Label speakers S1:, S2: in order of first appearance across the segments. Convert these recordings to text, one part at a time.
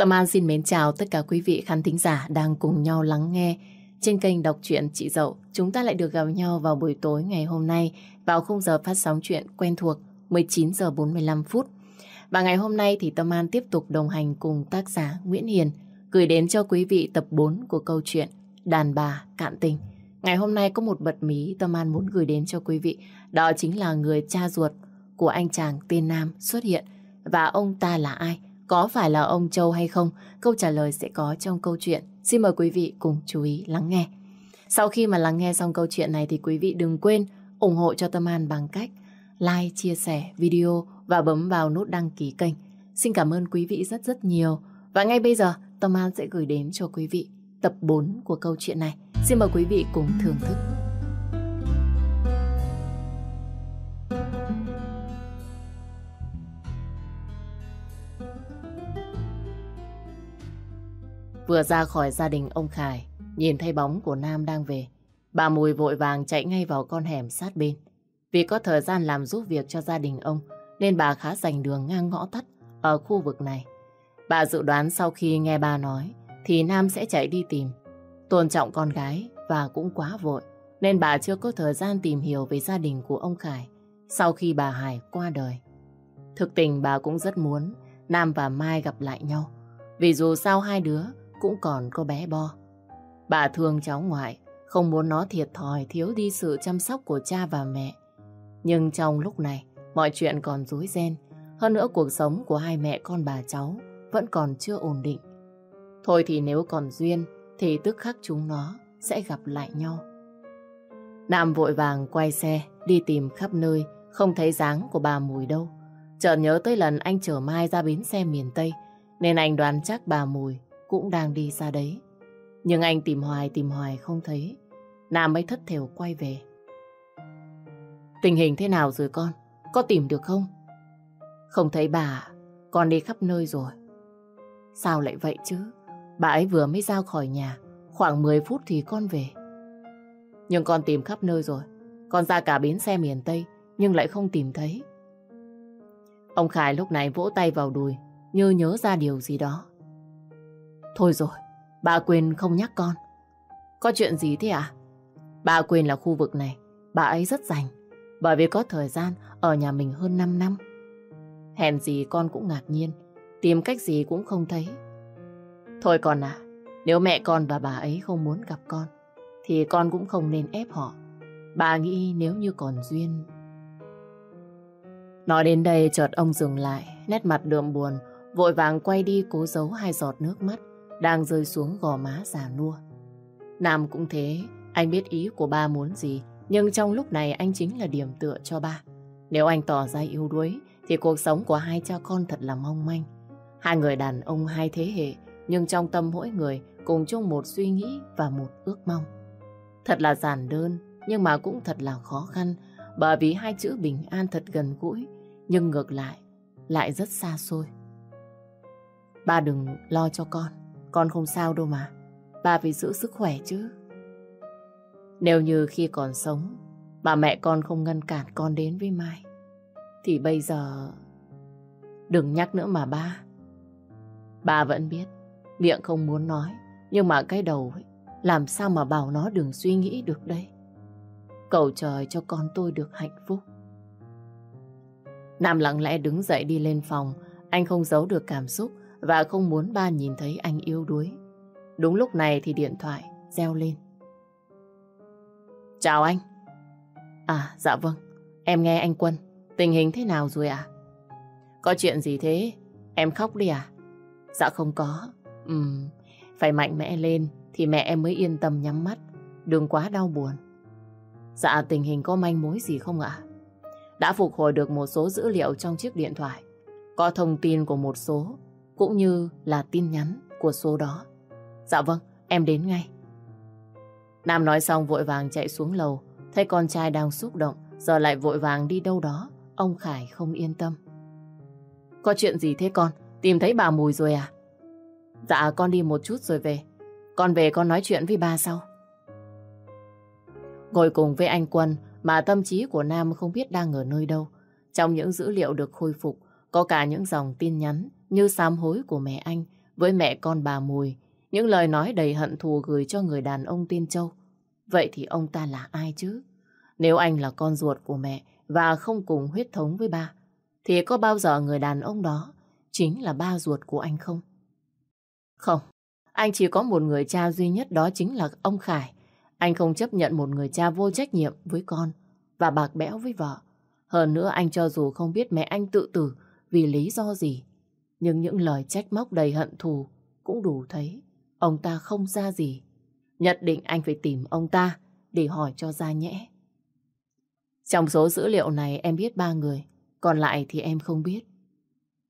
S1: Tâm An xin mến chào tất cả quý vị khán thính giả đang cùng nhau lắng nghe trên kênh đọc truyện Chị Dậu. Chúng ta lại được gặp nhau vào buổi tối ngày hôm nay vào khung giờ phát sóng chuyện quen thuộc 19 giờ 45 phút. Và ngày hôm nay thì Tâm An tiếp tục đồng hành cùng tác giả Nguyễn Hiền gửi đến cho quý vị tập 4 của câu chuyện Đàn bà cạn tình. Ngày hôm nay có một bật mí Tâm An muốn gửi đến cho quý vị. Đó chính là người cha ruột của anh chàng tên Nam xuất hiện. Và ông ta là ai? Có phải là ông Châu hay không? Câu trả lời sẽ có trong câu chuyện. Xin mời quý vị cùng chú ý lắng nghe. Sau khi mà lắng nghe xong câu chuyện này thì quý vị đừng quên ủng hộ cho Tâm An bằng cách like, chia sẻ video và bấm vào nút đăng ký kênh. Xin cảm ơn quý vị rất rất nhiều. Và ngay bây giờ Tâm An sẽ gửi đến cho quý vị tập 4 của câu chuyện này. Xin mời quý vị cùng thưởng thức. Vừa ra khỏi gia đình ông Khải, nhìn thấy bóng của Nam đang về. Bà Mùi vội vàng chạy ngay vào con hẻm sát bên. Vì có thời gian làm giúp việc cho gia đình ông, nên bà khá dành đường ngang ngõ tắt ở khu vực này. Bà dự đoán sau khi nghe bà nói, thì Nam sẽ chạy đi tìm. Tôn trọng con gái và cũng quá vội, nên bà chưa có thời gian tìm hiểu về gia đình của ông Khải sau khi bà Hải qua đời. Thực tình bà cũng rất muốn Nam và Mai gặp lại nhau, vì dù sao hai đứa cũng còn có bé Bo. Bà thương cháu ngoại, không muốn nó thiệt thòi thiếu đi sự chăm sóc của cha và mẹ. Nhưng trong lúc này, mọi chuyện còn rối ren. Hơn nữa cuộc sống của hai mẹ con bà cháu vẫn còn chưa ổn định. Thôi thì nếu còn duyên, thì tức khắc chúng nó sẽ gặp lại nhau. Nam vội vàng quay xe, đi tìm khắp nơi, không thấy dáng của bà Mùi đâu. Chợt nhớ tới lần anh chở Mai ra bến xe miền Tây, nên anh đoán chắc bà Mùi cũng đang đi ra đấy. Nhưng anh tìm hoài tìm hoài không thấy. Nam mới thất thểu quay về. Tình hình thế nào rồi con? Có tìm được không? Không thấy bà, con đi khắp nơi rồi. Sao lại vậy chứ? Bà ấy vừa mới ra khỏi nhà, khoảng 10 phút thì con về. Nhưng con tìm khắp nơi rồi. Con ra cả bến xe miền Tây, nhưng lại không tìm thấy. Ông Khải lúc này vỗ tay vào đùi, như nhớ ra điều gì đó. Thôi rồi, bà quên không nhắc con. Có chuyện gì thế à? Bà quên là khu vực này, bà ấy rất rảnh, bởi vì có thời gian ở nhà mình hơn 5 năm. Hèn gì con cũng ngạc nhiên, tìm cách gì cũng không thấy. Thôi con à, nếu mẹ con và bà ấy không muốn gặp con, thì con cũng không nên ép họ. Bà nghĩ nếu như còn duyên... Nói đến đây chợt ông dừng lại, nét mặt đượm buồn, vội vàng quay đi cố giấu hai giọt nước mắt đang rơi xuống gò má già nua. Nam cũng thế, anh biết ý của ba muốn gì, nhưng trong lúc này anh chính là điểm tựa cho ba. Nếu anh tỏ ra yếu đuối, thì cuộc sống của hai cha con thật là mong manh. Hai người đàn ông hai thế hệ, nhưng trong tâm mỗi người cùng chung một suy nghĩ và một ước mong. Thật là giản đơn, nhưng mà cũng thật là khó khăn, bởi vì hai chữ bình an thật gần gũi, nhưng ngược lại, lại rất xa xôi. Ba đừng lo cho con, con không sao đâu mà. Ba phải giữ sức khỏe chứ. Nếu như khi còn sống, bà mẹ con không ngăn cản con đến với Mai, thì bây giờ... Đừng nhắc nữa mà ba. Ba vẫn biết, miệng không muốn nói, nhưng mà cái đầu ấy, làm sao mà bảo nó đừng suy nghĩ được đây. Cầu trời cho con tôi được hạnh phúc. Nam lặng lẽ đứng dậy đi lên phòng, anh không giấu được cảm xúc và không muốn ba nhìn thấy anh yếu đuối. Đúng lúc này thì điện thoại reo lên. Chào anh. À, dạ vâng. Em nghe anh Quân. Tình hình thế nào rồi ạ? Có chuyện gì thế? Em khóc đi à? Dạ không có. Ừm, phải mạnh mẽ lên thì mẹ em mới yên tâm nhắm mắt. Đừng quá đau buồn. Dạ tình hình có manh mối gì không ạ? Đã phục hồi được một số dữ liệu trong chiếc điện thoại. Có thông tin của một số, cũng như là tin nhắn của số đó. Dạ vâng, em đến ngay. Nam nói xong vội vàng chạy xuống lầu, thấy con trai đang xúc động, giờ lại vội vàng đi đâu đó, ông Khải không yên tâm. Có chuyện gì thế con? Tìm thấy bà Mùi rồi à? Dạ con đi một chút rồi về. Con về con nói chuyện với ba sau. Ngồi cùng với anh Quân mà tâm trí của Nam không biết đang ở nơi đâu. Trong những dữ liệu được khôi phục, có cả những dòng tin nhắn như sám hối của mẹ anh với mẹ con bà Mùi, những lời nói đầy hận thù gửi cho người đàn ông tên Châu. Vậy thì ông ta là ai chứ? Nếu anh là con ruột của mẹ và không cùng huyết thống với ba, thì có bao giờ người đàn ông đó chính là ba ruột của anh không? Không, anh chỉ có một người cha duy nhất đó chính là ông Khải. Anh không chấp nhận một người cha vô trách nhiệm với con và bạc bẽo với vợ. Hơn nữa anh cho dù không biết mẹ anh tự tử vì lý do gì, nhưng những lời trách móc đầy hận thù cũng đủ thấy ông ta không ra gì. Nhất định anh phải tìm ông ta để hỏi cho ra nhẽ. Trong số dữ liệu này em biết ba người, còn lại thì em không biết.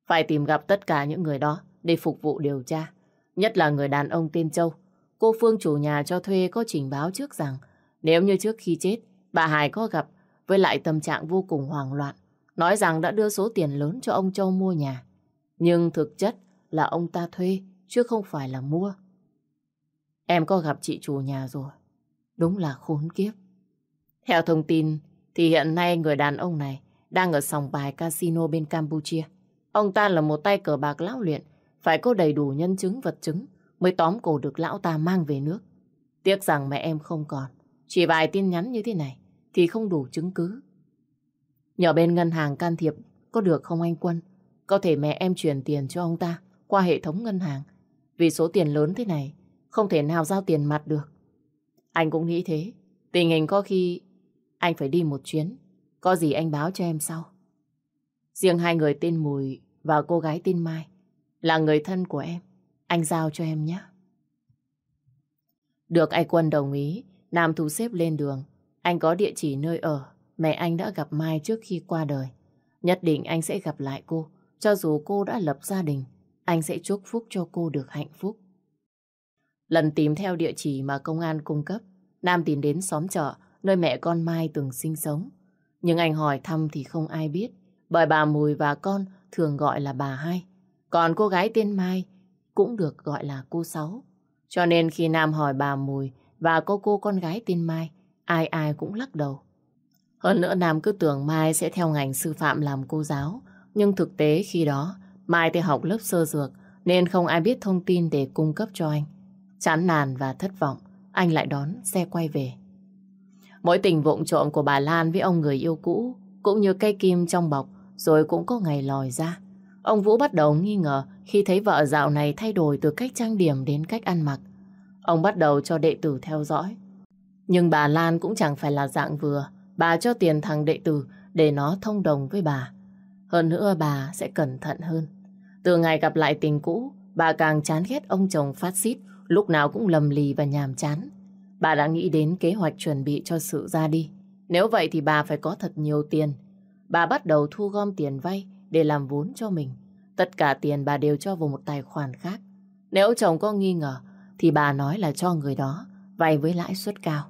S1: Phải tìm gặp tất cả những người đó để phục vụ điều tra. Nhất là người đàn ông tên Châu. Cô Phương chủ nhà cho thuê có trình báo trước rằng nếu như trước khi chết, bà Hải có gặp với lại tâm trạng vô cùng hoảng loạn, nói rằng đã đưa số tiền lớn cho ông Châu mua nhà. Nhưng thực chất là ông ta thuê, chứ không phải là mua. Em có gặp chị chủ nhà rồi. Đúng là khốn kiếp. Theo thông tin thì hiện nay người đàn ông này đang ở sòng bài casino bên Campuchia. Ông ta là một tay cờ bạc lão luyện, phải có đầy đủ nhân chứng vật chứng mới tóm cổ được lão ta mang về nước. Tiếc rằng mẹ em không còn. Chỉ vài tin nhắn như thế này thì không đủ chứng cứ. Nhờ bên ngân hàng can thiệp có được không anh Quân? Có thể mẹ em chuyển tiền cho ông ta qua hệ thống ngân hàng. Vì số tiền lớn thế này không thể nào giao tiền mặt được. Anh cũng nghĩ thế. Tình hình có khi anh phải đi một chuyến. Có gì anh báo cho em sau. Riêng hai người tên Mùi và cô gái tên Mai là người thân của em. Anh giao cho em nhé. Được anh Quân đồng ý, Nam thu xếp lên đường. Anh có địa chỉ nơi ở, mẹ anh đã gặp Mai trước khi qua đời. Nhất định anh sẽ gặp lại cô, cho dù cô đã lập gia đình, anh sẽ chúc phúc cho cô được hạnh phúc. Lần tìm theo địa chỉ mà công an cung cấp, Nam tìm đến xóm chợ, nơi mẹ con Mai từng sinh sống. Nhưng anh hỏi thăm thì không ai biết, bởi bà Mùi và con thường gọi là bà hai. Còn cô gái tên Mai cũng được gọi là cô Sáu. Cho nên khi Nam hỏi bà Mùi và cô cô con gái tên Mai, ai ai cũng lắc đầu. Hơn nữa Nam cứ tưởng Mai sẽ theo ngành sư phạm làm cô giáo, nhưng thực tế khi đó Mai thì học lớp sơ dược nên không ai biết thông tin để cung cấp cho anh. Chán nản và thất vọng, anh lại đón xe quay về. Mỗi tình vụng trộm của bà Lan với ông người yêu cũ cũng như cây kim trong bọc rồi cũng có ngày lòi ra. Ông Vũ bắt đầu nghi ngờ khi thấy vợ dạo này thay đổi từ cách trang điểm đến cách ăn mặc. Ông bắt đầu cho đệ tử theo dõi. Nhưng bà Lan cũng chẳng phải là dạng vừa. Bà cho tiền thằng đệ tử để nó thông đồng với bà. Hơn nữa bà sẽ cẩn thận hơn. Từ ngày gặp lại tình cũ, bà càng chán ghét ông chồng phát xít, lúc nào cũng lầm lì và nhàm chán. Bà đã nghĩ đến kế hoạch chuẩn bị cho sự ra đi. Nếu vậy thì bà phải có thật nhiều tiền. Bà bắt đầu thu gom tiền vay để làm vốn cho mình. Tất cả tiền bà đều cho vào một tài khoản khác. Nếu chồng có nghi ngờ thì bà nói là cho người đó vay với lãi suất cao.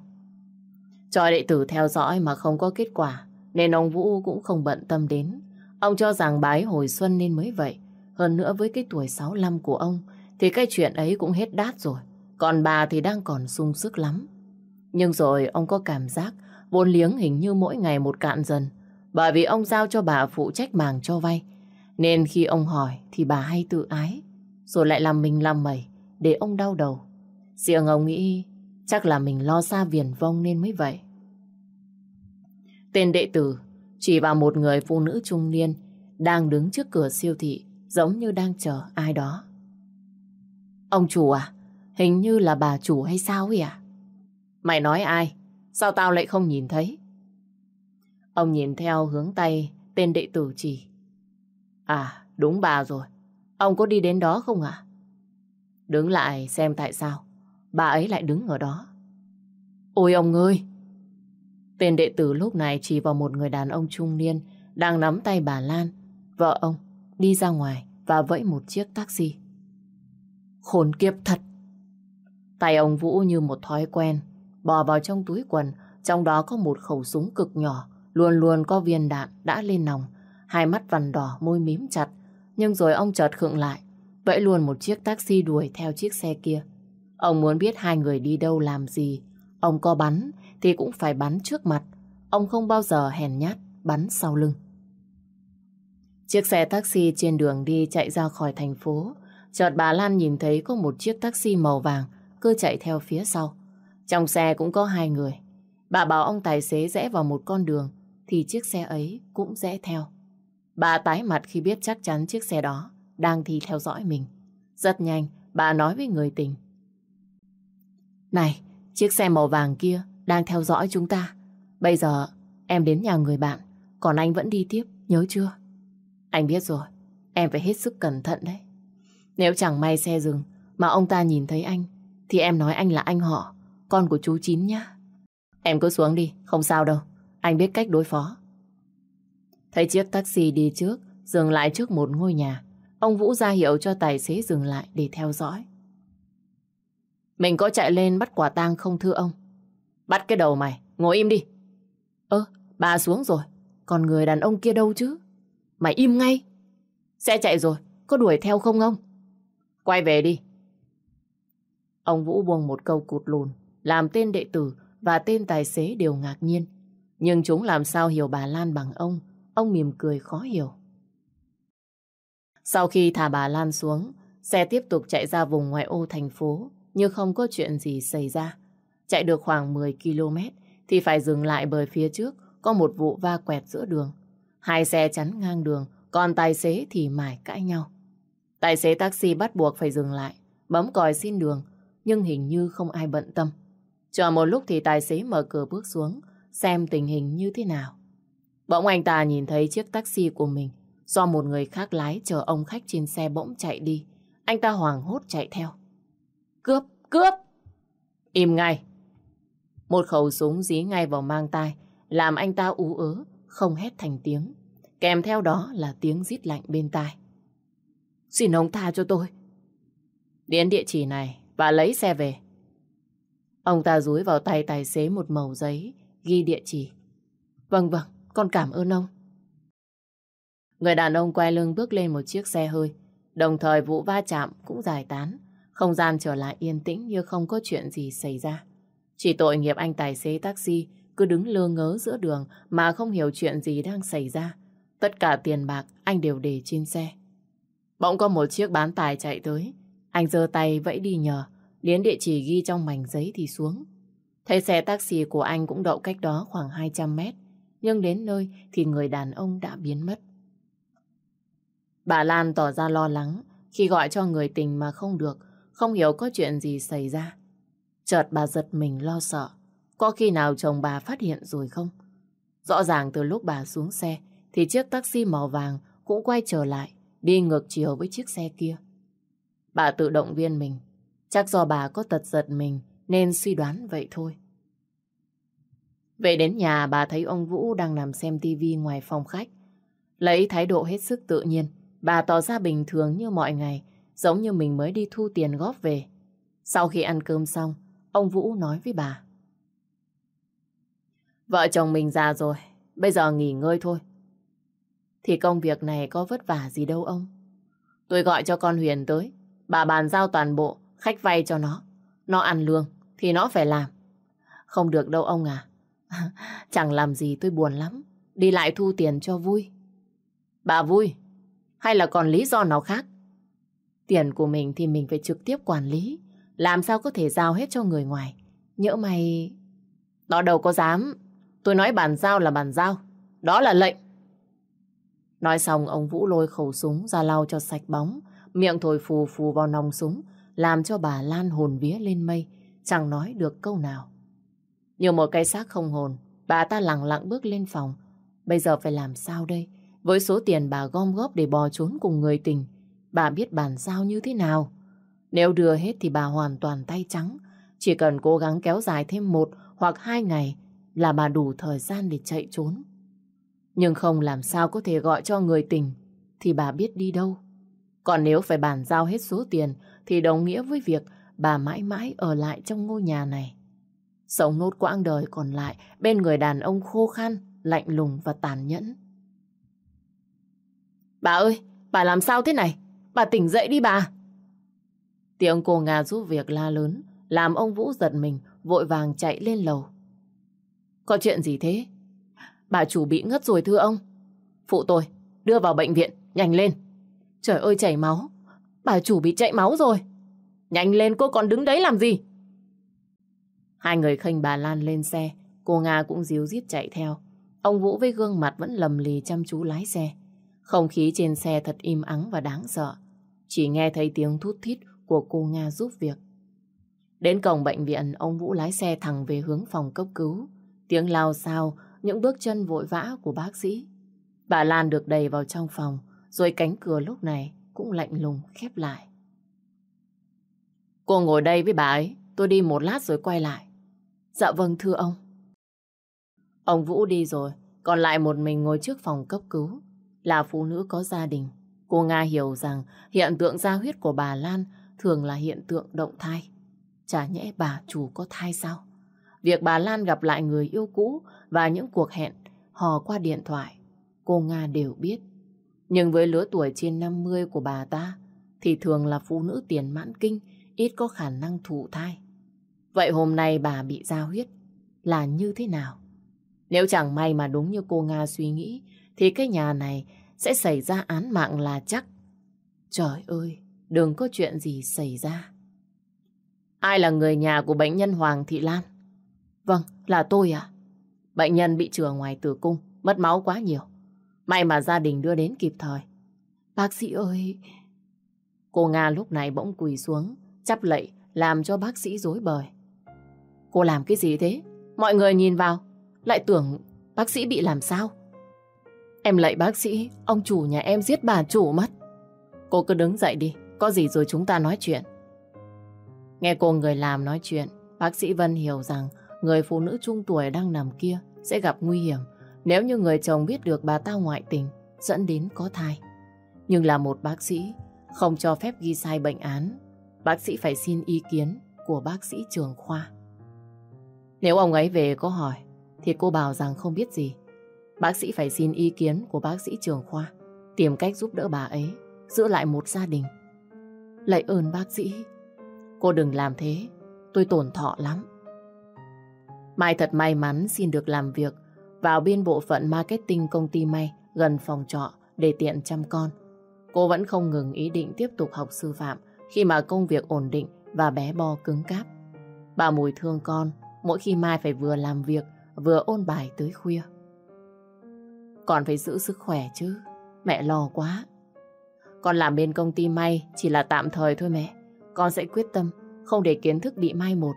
S1: Cho đệ tử theo dõi mà không có kết quả nên ông Vũ cũng không bận tâm đến. Ông cho rằng bà ấy hồi xuân nên mới vậy. Hơn nữa với cái tuổi 65 của ông, thì cái chuyện ấy cũng hết đát rồi. Còn bà thì đang còn sung sức lắm. Nhưng rồi ông có cảm giác vốn liếng hình như mỗi ngày một cạn dần. Bởi vì ông giao cho bà phụ trách màng cho vay. Nên khi ông hỏi thì bà hay tự ái. Rồi lại làm mình làm mẩy, để ông đau đầu. Riêng ông nghĩ chắc là mình lo xa viền vong nên mới vậy. Tên đệ tử chỉ vào một người phụ nữ trung niên đang đứng trước cửa siêu thị giống như đang chờ ai đó. Ông chủ à? Hình như là bà chủ hay sao ấy à? Mày nói ai? Sao tao lại không nhìn thấy? Ông nhìn theo hướng tay tên đệ tử chỉ. À, đúng bà rồi. Ông có đi đến đó không ạ? Đứng lại xem tại sao bà ấy lại đứng ở đó. Ôi ông ơi! Tên đệ tử lúc này chỉ vào một người đàn ông trung niên đang nắm tay bà Lan, vợ ông, đi ra ngoài và vẫy một chiếc taxi. Khốn kiếp thật! Tay ông Vũ như một thói quen, bò vào trong túi quần, trong đó có một khẩu súng cực nhỏ, luôn luôn có viên đạn đã lên nòng, hai mắt vằn đỏ, môi mím chặt. Nhưng rồi ông chợt khựng lại, vẫy luôn một chiếc taxi đuổi theo chiếc xe kia. Ông muốn biết hai người đi đâu làm gì. Ông có bắn thì cũng phải bắn trước mặt. Ông không bao giờ hèn nhát bắn sau lưng. Chiếc xe taxi trên đường đi chạy ra khỏi thành phố chợt bà Lan nhìn thấy có một chiếc taxi màu vàng cứ chạy theo phía sau. Trong xe cũng có hai người. Bà bảo ông tài xế rẽ vào một con đường thì chiếc xe ấy cũng rẽ theo. Bà tái mặt khi biết chắc chắn chiếc xe đó đang thì theo dõi mình. Rất nhanh, bà nói với người tình. Này, chiếc xe màu vàng kia đang theo dõi chúng ta. Bây giờ em đến nhà người bạn, còn anh vẫn đi tiếp, nhớ chưa? Anh biết rồi, em phải hết sức cẩn thận đấy. Nếu chẳng may xe dừng mà ông ta nhìn thấy anh, thì em nói anh là anh họ, con của chú Chín nhá. Em cứ xuống đi, không sao đâu. Anh biết cách đối phó. Thấy chiếc taxi đi trước, dừng lại trước một ngôi nhà. Ông Vũ ra hiệu cho tài xế dừng lại để theo dõi. Mình có chạy lên bắt quả tang không thưa ông? Bắt cái đầu mày, ngồi im đi. Ơ, bà xuống rồi, còn người đàn ông kia đâu chứ? Mày im ngay. Xe chạy rồi, có đuổi theo không ông? Quay về đi. Ông Vũ buông một câu cụt lùn, làm tên đệ tử và tên tài xế đều ngạc nhiên. Nhưng chúng làm sao hiểu bà Lan bằng ông, ông mỉm cười khó hiểu. Sau khi thả bà Lan xuống, xe tiếp tục chạy ra vùng ngoại ô thành phố, như không có chuyện gì xảy ra. Chạy được khoảng 10 km thì phải dừng lại bởi phía trước có một vụ va quẹt giữa đường. Hai xe chắn ngang đường, còn tài xế thì mải cãi nhau. Tài xế taxi bắt buộc phải dừng lại, bấm còi xin đường, nhưng hình như không ai bận tâm. Chờ một lúc thì tài xế mở cửa bước xuống, xem tình hình như thế nào. Bỗng anh ta nhìn thấy chiếc taxi của mình do một người khác lái chờ ông khách trên xe bỗng chạy đi. Anh ta hoảng hốt chạy theo. Cướp! Cướp! Im ngay! Một khẩu súng dí ngay vào mang tai, làm anh ta ú ớ, không hét thành tiếng. Kèm theo đó là tiếng rít lạnh bên tai. Xin ông tha cho tôi. Đến địa chỉ này và lấy xe về. Ông ta dúi vào tay tài xế một mẩu giấy, ghi địa chỉ. Vâng vâng, con cảm ơn ông. Người đàn ông quay lưng bước lên một chiếc xe hơi, đồng thời vụ va chạm cũng giải tán. Không gian trở lại yên tĩnh như không có chuyện gì xảy ra. Chỉ tội nghiệp anh tài xế taxi cứ đứng lơ ngớ giữa đường mà không hiểu chuyện gì đang xảy ra. Tất cả tiền bạc anh đều để trên xe. Bỗng có một chiếc bán tài chạy tới. Anh giơ tay vẫy đi nhờ. Đến địa chỉ ghi trong mảnh giấy thì xuống. Thấy xe taxi của anh cũng đậu cách đó khoảng 200 mét. Nhưng đến nơi thì người đàn ông đã biến mất. Bà Lan tỏ ra lo lắng khi gọi cho người tình mà không được, không hiểu có chuyện gì xảy ra. Chợt bà giật mình lo sợ. Có khi nào chồng bà phát hiện rồi không? Rõ ràng từ lúc bà xuống xe thì chiếc taxi màu vàng cũng quay trở lại, đi ngược chiều với chiếc xe kia. Bà tự động viên mình. Chắc do bà có tật giật mình nên suy đoán vậy thôi. Về đến nhà bà thấy ông Vũ đang nằm xem tivi ngoài phòng khách. Lấy thái độ hết sức tự nhiên, bà tỏ ra bình thường như mọi ngày, giống như mình mới đi thu tiền góp về. Sau khi ăn cơm xong, ông Vũ nói với bà. Vợ chồng mình già rồi, bây giờ nghỉ ngơi thôi. Thì công việc này có vất vả gì đâu ông. Tôi gọi cho con Huyền tới, bà bàn giao toàn bộ khách vay cho nó. Nó ăn lương thì nó phải làm. Không được đâu ông à. Chẳng làm gì tôi buồn lắm. Đi lại thu tiền cho vui. Bà vui? Hay là còn lý do nào khác? Tiền của mình thì mình phải trực tiếp quản lý. Làm sao có thể giao hết cho người ngoài. Nhỡ mày... Nó đâu có dám. Tôi nói bàn giao là bàn giao. Đó là lệnh. Nói xong ông Vũ lôi khẩu súng ra lau cho sạch bóng. Miệng thổi phù phù vào nòng súng. Làm cho bà Lan hồn vía lên mây. Chẳng nói được câu nào. Như một cây xác không hồn, bà ta lặng lặng bước lên phòng. Bây giờ phải làm sao đây? Với số tiền bà gom góp để bò trốn cùng người tình, bà biết bàn giao như thế nào? Nếu đưa hết thì bà hoàn toàn tay trắng. Chỉ cần cố gắng kéo dài thêm một hoặc hai ngày là bà đủ thời gian để chạy trốn. Nhưng không làm sao có thể gọi cho người tình thì bà biết đi đâu. Còn nếu phải bàn giao hết số tiền thì đồng nghĩa với việc bà mãi mãi ở lại trong ngôi nhà này. Sống nốt quãng đời còn lại bên người đàn ông khô khan, lạnh lùng và tàn nhẫn. Bà ơi, bà làm sao thế này? Bà tỉnh dậy đi bà. Tiếng cô Nga giúp việc la lớn, làm ông Vũ giật mình, vội vàng chạy lên lầu. Có chuyện gì thế? Bà chủ bị ngất rồi thưa ông. Phụ tôi, đưa vào bệnh viện, nhanh lên. Trời ơi chảy máu. Bà chủ bị chạy máu rồi. Nhanh lên cô còn đứng đấy làm gì? Hai người khênh bà Lan lên xe. Cô Nga cũng díu dít chạy theo. Ông Vũ với gương mặt vẫn lầm lì chăm chú lái xe. Không khí trên xe thật im ắng và đáng sợ. Chỉ nghe thấy tiếng thút thít của cô Nga giúp việc. Đến cổng bệnh viện, ông Vũ lái xe thẳng về hướng phòng cấp cứu. Tiếng lao sao, những bước chân vội vã của bác sĩ. Bà Lan được đầy vào trong phòng, rồi cánh cửa lúc này cũng lạnh lùng khép lại. Cô ngồi đây với bà ấy, tôi đi một lát rồi quay lại. Dạ vâng thưa ông. Ông Vũ đi rồi, còn lại một mình ngồi trước phòng cấp cứu. Là phụ nữ có gia đình. Cô Nga hiểu rằng hiện tượng gia huyết của bà Lan thường là hiện tượng động thai. Chả nhẽ bà chủ có thai sao? Việc bà Lan gặp lại người yêu cũ và những cuộc hẹn hò qua điện thoại, cô Nga đều biết. Nhưng với lứa tuổi trên 50 của bà ta, thì thường là phụ nữ tiền mãn kinh, ít có khả năng thụ thai. Vậy hôm nay bà bị giao huyết là như thế nào? Nếu chẳng may mà đúng như cô Nga suy nghĩ, thì cái nhà này sẽ xảy ra án mạng là chắc. Trời ơi, đừng có chuyện gì xảy ra. Ai là người nhà của bệnh nhân Hoàng Thị Lan? Vâng, là tôi ạ. Bệnh nhân bị chữa ngoài tử cung, mất máu quá nhiều. May mà gia đình đưa đến kịp thời. Bác sĩ ơi... Cô Nga lúc này bỗng quỳ xuống, chắp lạy, làm cho bác sĩ dối bời. Cô làm cái gì thế? Mọi người nhìn vào, lại tưởng bác sĩ bị làm sao? Em lạy bác sĩ, ông chủ nhà em giết bà chủ mất. Cô cứ đứng dậy đi, có gì rồi chúng ta nói chuyện. Nghe cô người làm nói chuyện, bác sĩ Vân hiểu rằng người phụ nữ trung tuổi đang nằm kia sẽ gặp nguy hiểm nếu như người chồng biết được bà ta ngoại tình dẫn đến có thai. Nhưng là một bác sĩ, không cho phép ghi sai bệnh án, bác sĩ phải xin ý kiến của bác sĩ trường khoa. Nếu ông ấy về có hỏi, thì cô bảo rằng không biết gì. Bác sĩ phải xin ý kiến của bác sĩ trường khoa, tìm cách giúp đỡ bà ấy, giữ lại một gia đình. Lạy ơn bác sĩ, cô đừng làm thế, tôi tổn thọ lắm. Mai thật may mắn xin được làm việc vào biên bộ phận marketing công ty may gần phòng trọ để tiện chăm con. Cô vẫn không ngừng ý định tiếp tục học sư phạm khi mà công việc ổn định và bé bo cứng cáp. Bà Mùi thương con, mỗi khi Mai phải vừa làm việc, vừa ôn bài tới khuya. Còn phải giữ sức khỏe chứ, mẹ lo quá. Con làm bên công ty may chỉ là tạm thời thôi mẹ. Con sẽ quyết tâm không để kiến thức bị mai một.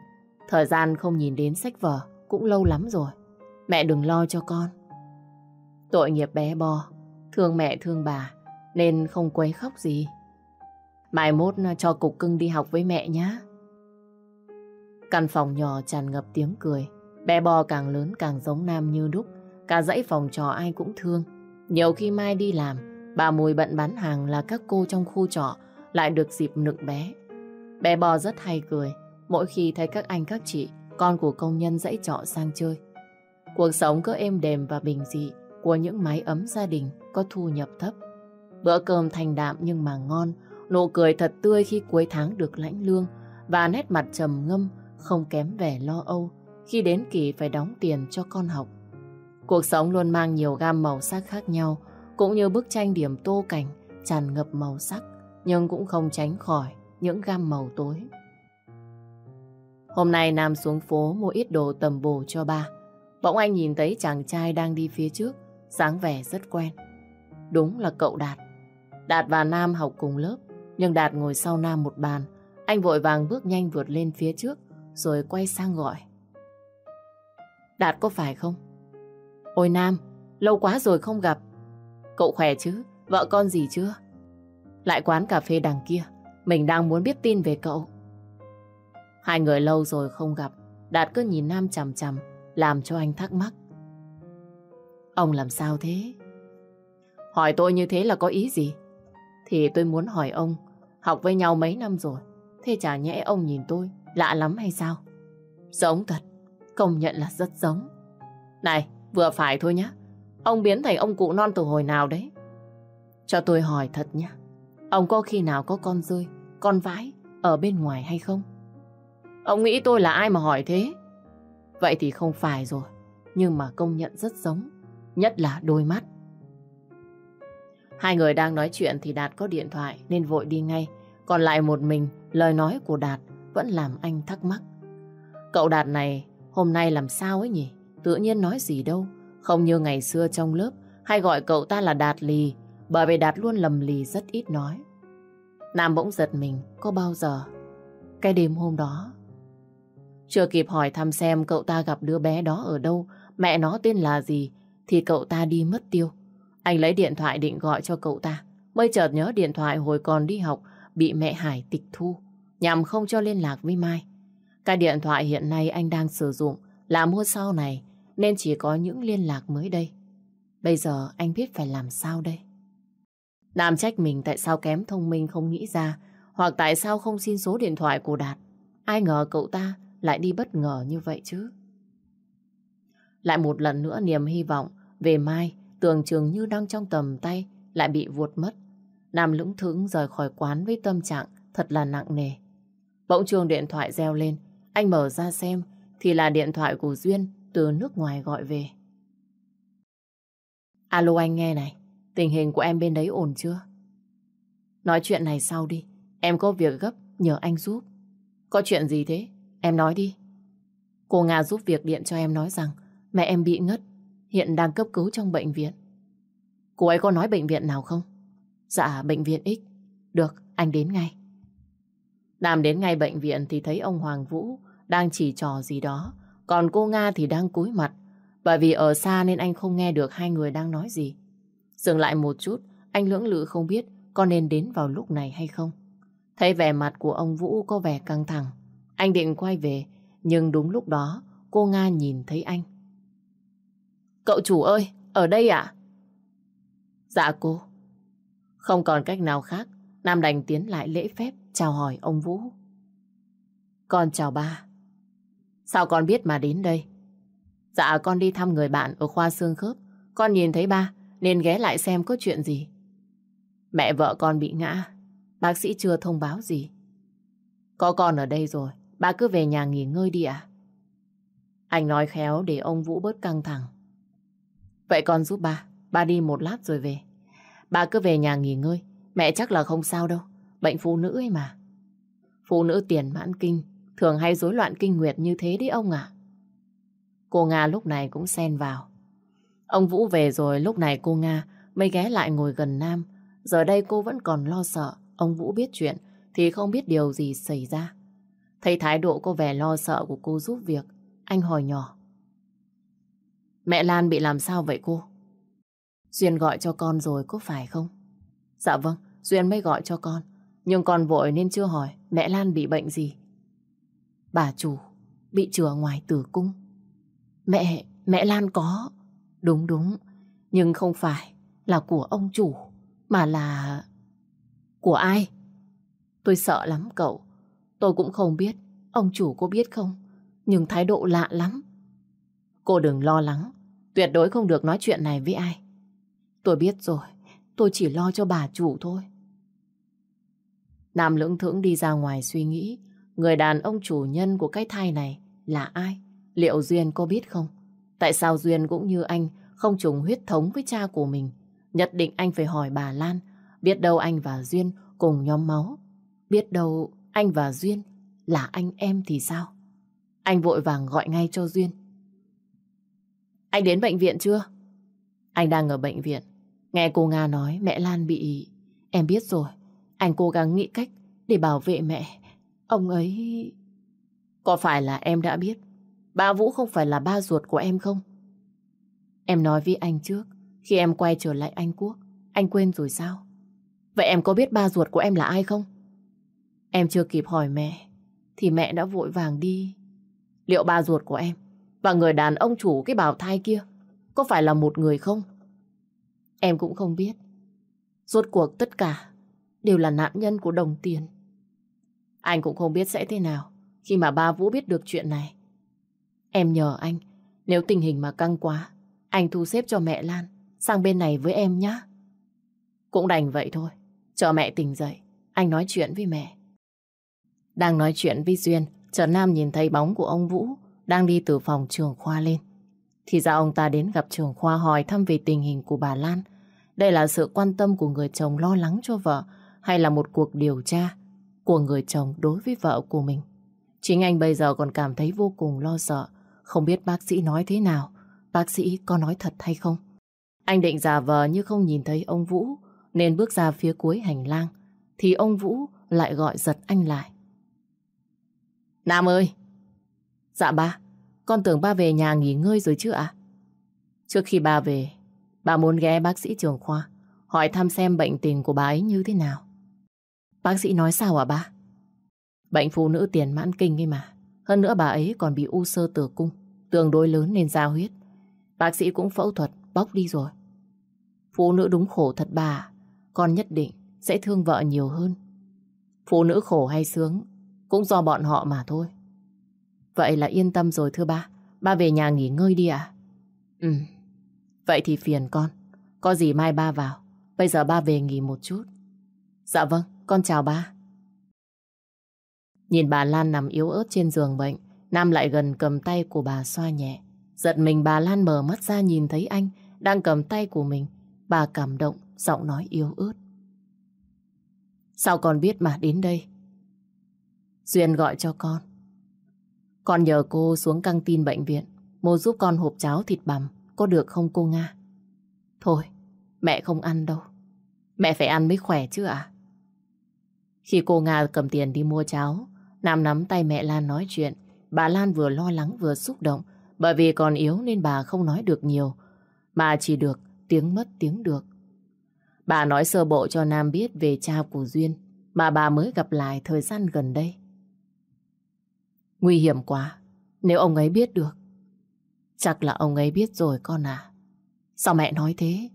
S1: Thời gian không nhìn đến sách vở cũng lâu lắm rồi. Mẹ đừng lo cho con. Tội nghiệp bé bò, thương mẹ thương bà, nên không quấy khóc gì. Mai mốt cho cục cưng đi học với mẹ nhé. Căn phòng nhỏ tràn ngập tiếng cười. Bé bò càng lớn càng giống Nam như đúc. Cả dãy phòng trò ai cũng thương. Nhiều khi Mai đi làm, bà Mùi bận bán hàng là các cô trong khu trọ lại được dịp nựng bé. Bé bò rất hay cười, mỗi khi thấy các anh các chị, con của công nhân dãy trọ sang chơi. Cuộc sống cứ êm đềm và bình dị của những mái ấm gia đình có thu nhập thấp. Bữa cơm thành đạm nhưng mà ngon, nụ cười thật tươi khi cuối tháng được lãnh lương và nét mặt trầm ngâm không kém vẻ lo âu khi đến kỳ phải đóng tiền cho con học. Cuộc sống luôn mang nhiều gam màu sắc khác nhau, cũng như bức tranh điểm tô cảnh tràn ngập màu sắc, nhưng cũng không tránh khỏi những gam màu tối. Hôm nay Nam xuống phố mua ít đồ tầm bổ cho ba. Bỗng anh nhìn thấy chàng trai đang đi phía trước, dáng vẻ rất quen. Đúng là cậu Đạt. Đạt và Nam học cùng lớp, nhưng Đạt ngồi sau Nam một bàn. Anh vội vàng bước nhanh vượt lên phía trước, rồi quay sang gọi. Đạt có phải không? Ôi Nam, lâu quá rồi không gặp. Cậu khỏe chứ? Vợ con gì chưa? Lại quán cà phê đằng kia. Mình đang muốn biết tin về cậu. Hai người lâu rồi không gặp. Đạt cứ nhìn Nam chằm chằm, làm cho anh thắc mắc. Ông làm sao thế? Hỏi tôi như thế là có ý gì? Thì tôi muốn hỏi ông, học với nhau mấy năm rồi, thế chả nhẽ ông nhìn tôi lạ lắm hay sao? Giống thật, công nhận là rất giống. Này, vừa phải thôi nhá. Ông biến thành ông cụ non từ hồi nào đấy? Cho tôi hỏi thật nhá. Ông có khi nào có con rơi, con vãi ở bên ngoài hay không? Ông nghĩ tôi là ai mà hỏi thế? Vậy thì không phải rồi. Nhưng mà công nhận rất giống. Nhất là đôi mắt. Hai người đang nói chuyện thì Đạt có điện thoại nên vội đi ngay. Còn lại một mình, lời nói của Đạt vẫn làm anh thắc mắc. Cậu Đạt này hôm nay làm sao ấy nhỉ? Tự nhiên nói gì đâu. Không như ngày xưa trong lớp, hay gọi cậu ta là Đạt Lì, bởi vì Đạt luôn lầm lì rất ít nói. Nam bỗng giật mình, có bao giờ? Cái đêm hôm đó, chưa kịp hỏi thăm xem cậu ta gặp đứa bé đó ở đâu, mẹ nó tên là gì, thì cậu ta đi mất tiêu. Anh lấy điện thoại định gọi cho cậu ta, mới chợt nhớ điện thoại hồi còn đi học bị mẹ Hải tịch thu, nhằm không cho liên lạc với Mai. Cái điện thoại hiện nay anh đang sử dụng là mua sau này, nên chỉ có những liên lạc mới đây. Bây giờ anh biết phải làm sao đây? Nam trách mình tại sao kém thông minh không nghĩ ra, hoặc tại sao không xin số điện thoại của Đạt. Ai ngờ cậu ta lại đi bất ngờ như vậy chứ. Lại một lần nữa niềm hy vọng về Mai tưởng chừng như đang trong tầm tay lại bị vuột mất. Nam lững thững rời khỏi quán với tâm trạng thật là nặng nề. Bỗng chuông điện thoại reo lên, anh mở ra xem thì là điện thoại của Duyên từ nước ngoài gọi về. Alo anh nghe này, tình hình của em bên đấy ổn chưa? Nói chuyện này sau đi, em có việc gấp nhờ anh giúp. Có chuyện gì thế? Em nói đi. Cô Nga giúp việc điện cho em nói rằng mẹ em bị ngất, hiện đang cấp cứu trong bệnh viện. Cô ấy có nói bệnh viện nào không? Dạ, bệnh viện X. Được, anh đến ngay. Nam đến ngay bệnh viện thì thấy ông Hoàng Vũ đang chỉ trò gì đó, còn cô Nga thì đang cúi mặt. Bởi vì ở xa nên anh không nghe được hai người đang nói gì. Dừng lại một chút, anh lưỡng lự không biết có nên đến vào lúc này hay không. Thấy vẻ mặt của ông Vũ có vẻ căng thẳng. Anh định quay về, nhưng đúng lúc đó cô Nga nhìn thấy anh. Cậu chủ ơi, ở đây ạ? Dạ cô. Không còn cách nào khác, Nam đành tiến lại lễ phép chào hỏi ông Vũ. Con chào ba. Sao con biết mà đến đây? Dạ con đi thăm người bạn ở khoa xương khớp. Con nhìn thấy ba, nên ghé lại xem có chuyện gì. Mẹ vợ con bị ngã. Bác sĩ chưa thông báo gì. Có con ở đây rồi. Ba cứ về nhà nghỉ ngơi đi ạ. Anh nói khéo để ông Vũ bớt căng thẳng. Vậy con giúp ba. Ba đi một lát rồi về. Ba cứ về nhà nghỉ ngơi. Mẹ chắc là không sao đâu. Bệnh phụ nữ ấy mà. Phụ nữ tiền mãn kinh thường hay rối loạn kinh nguyệt như thế đấy ông ạ. Cô Nga lúc này cũng xen vào. Ông Vũ về rồi lúc này cô Nga mới ghé lại ngồi gần Nam. Giờ đây cô vẫn còn lo sợ. Ông Vũ biết chuyện thì không biết điều gì xảy ra. Thấy thái độ cô vẻ lo sợ của cô giúp việc, anh hỏi nhỏ. Mẹ Lan bị làm sao vậy cô? Duyên gọi cho con rồi có phải không? Dạ vâng, Duyên mới gọi cho con. Nhưng con vội nên chưa hỏi mẹ Lan bị bệnh gì. Bà chủ bị chừa ngoài tử cung. Mẹ, mẹ Lan có. Đúng đúng, nhưng không phải là của ông chủ, mà là... Của ai? Tôi sợ lắm cậu. Tôi cũng không biết, ông chủ có biết không? Nhưng thái độ lạ lắm. Cô đừng lo lắng, tuyệt đối không được nói chuyện này với ai. Tôi biết rồi, tôi chỉ lo cho bà chủ thôi. Nam lưỡng thưởng đi ra ngoài suy nghĩ, người đàn ông chủ nhân của cái thai này là ai? Liệu Duyên có biết không? Tại sao Duyên cũng như anh không trùng huyết thống với cha của mình? Nhất định anh phải hỏi bà Lan, biết đâu anh và Duyên cùng nhóm máu. Biết đâu anh và Duyên là anh em thì sao? Anh vội vàng gọi ngay cho Duyên. Anh đến bệnh viện chưa? Anh đang ở bệnh viện. Nghe cô Nga nói mẹ Lan bị... Em biết rồi. Anh cố gắng nghĩ cách để bảo vệ mẹ. Ông ấy... Có phải là em đã biết ba Vũ không phải là ba ruột của em không? Em nói với anh trước khi em quay trở lại Anh Quốc. Anh quên rồi sao? Vậy em có biết ba ruột của em là ai không? Em chưa kịp hỏi mẹ, thì mẹ đã vội vàng đi. Liệu ba ruột của em và người đàn ông chủ cái bào thai kia có phải là một người không? Em cũng không biết. Rốt cuộc tất cả đều là nạn nhân của đồng tiền. Anh cũng không biết sẽ thế nào khi mà ba Vũ biết được chuyện này. Em nhờ anh, nếu tình hình mà căng quá, anh thu xếp cho mẹ Lan sang bên này với em nhé. Cũng đành vậy thôi, cho mẹ tỉnh dậy, anh nói chuyện với mẹ. Đang nói chuyện với Duyên, Trần Nam nhìn thấy bóng của ông Vũ đang đi từ phòng trường khoa lên. Thì ra ông ta đến gặp trường khoa hỏi thăm về tình hình của bà Lan. Đây là sự quan tâm của người chồng lo lắng cho vợ hay là một cuộc điều tra của người chồng đối với vợ của mình. Chính anh bây giờ còn cảm thấy vô cùng lo sợ, không biết bác sĩ nói thế nào, bác sĩ có nói thật hay không. Anh định giả vờ như không nhìn thấy ông Vũ, nên bước ra phía cuối hành lang, thì ông Vũ lại gọi giật anh lại. Nam ơi! Dạ ba, con tưởng ba về nhà nghỉ ngơi rồi chứ ạ? Trước khi ba về, ba muốn ghé bác sĩ trường khoa, hỏi thăm xem bệnh tình của bà ấy như thế nào. Bác sĩ nói sao ạ ba? Bệnh phụ nữ tiền mãn kinh ấy mà. Hơn nữa bà ấy còn bị u sơ tử cung, tương đối lớn nên ra huyết. Bác sĩ cũng phẫu thuật, bóc đi rồi. Phụ nữ đúng khổ thật bà, con nhất định sẽ thương vợ nhiều hơn. Phụ nữ khổ hay sướng cũng do bọn họ mà thôi. Vậy là yên tâm rồi thưa ba. Ba về nhà nghỉ ngơi đi ạ. Ừ, vậy thì phiền con. Có gì mai ba vào. Bây giờ ba về nghỉ một chút. Dạ vâng, con chào ba. Nhìn bà Lan nằm yếu ớt trên giường bệnh, Nam lại gần cầm tay của bà xoa nhẹ. Giật mình bà Lan mở mắt ra nhìn thấy anh đang cầm tay của mình. Bà cảm động, giọng nói yếu ớt. Sao con biết mà đến đây? Duyên gọi cho con. Con nhờ cô xuống căng tin bệnh viện, mua giúp con hộp cháo thịt bằm, có được không cô Nga? Thôi, mẹ không ăn đâu. Mẹ phải ăn mới khỏe chứ ạ. Khi cô Nga cầm tiền đi mua cháo, Nam nắm tay mẹ Lan nói chuyện. Bà Lan vừa lo lắng vừa xúc động, bởi vì còn yếu nên bà không nói được nhiều, bà chỉ được tiếng mất tiếng được. Bà nói sơ bộ cho Nam biết về cha của Duyên mà bà mới gặp lại thời gian gần đây. Nguy hiểm quá, nếu ông ấy biết được. Chắc là ông ấy biết rồi con à. Sao mẹ nói thế?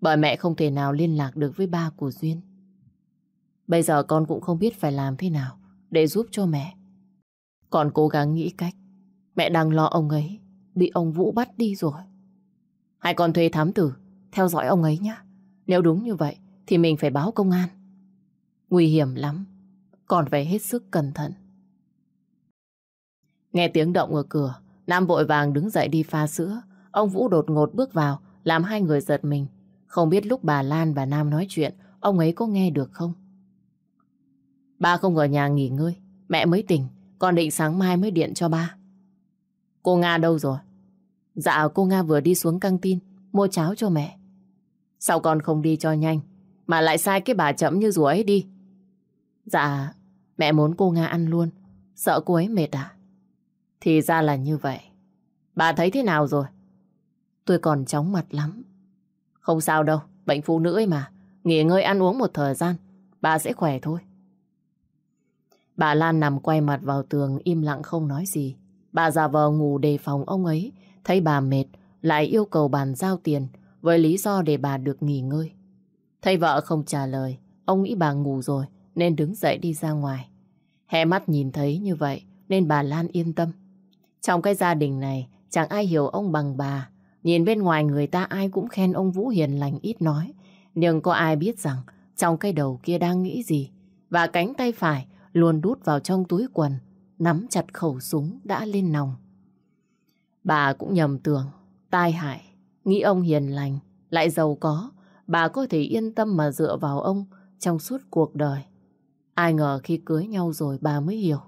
S1: Bởi mẹ không thể nào liên lạc được với ba của Duyên. Bây giờ con cũng không biết phải làm thế nào để giúp cho mẹ. Con cố gắng nghĩ cách. Mẹ đang lo ông ấy bị ông Vũ bắt đi rồi. Hai con thuê thám tử theo dõi ông ấy nhé. Nếu đúng như vậy thì mình phải báo công an. Nguy hiểm lắm. Còn phải hết sức cẩn thận. Nghe tiếng động ở cửa, Nam vội vàng đứng dậy đi pha sữa. Ông Vũ đột ngột bước vào, làm hai người giật mình. Không biết lúc bà Lan và Nam nói chuyện, ông ấy có nghe được không? Ba không ở nhà nghỉ ngơi, mẹ mới tỉnh, con định sáng mai mới điện cho ba. Cô Nga đâu rồi? Dạ cô Nga vừa đi xuống căng tin, mua cháo cho mẹ. Sao con không đi cho nhanh, mà lại sai cái bà chậm như rùa ấy đi? Dạ, mẹ muốn cô Nga ăn luôn, sợ cô ấy mệt à? Thì ra là như vậy. Bà thấy thế nào rồi? Tôi còn chóng mặt lắm. Không sao đâu, bệnh phụ nữ ấy mà. Nghỉ ngơi ăn uống một thời gian, bà sẽ khỏe thôi. Bà Lan nằm quay mặt vào tường im lặng không nói gì. Bà già vờ ngủ đề phòng ông ấy, thấy bà mệt, lại yêu cầu bàn giao tiền với lý do để bà được nghỉ ngơi. Thấy vợ không trả lời, ông nghĩ bà ngủ rồi nên đứng dậy đi ra ngoài. Hẹ mắt nhìn thấy như vậy nên bà Lan yên tâm. Trong cái gia đình này chẳng ai hiểu ông bằng bà. Nhìn bên ngoài người ta ai cũng khen ông Vũ hiền lành ít nói. Nhưng có ai biết rằng trong cái đầu kia đang nghĩ gì. Và cánh tay phải luôn đút vào trong túi quần, nắm chặt khẩu súng đã lên nòng. Bà cũng nhầm tưởng, tai hại, nghĩ ông hiền lành, lại giàu có, bà có thể yên tâm mà dựa vào ông trong suốt cuộc đời. Ai ngờ khi cưới nhau rồi bà mới hiểu.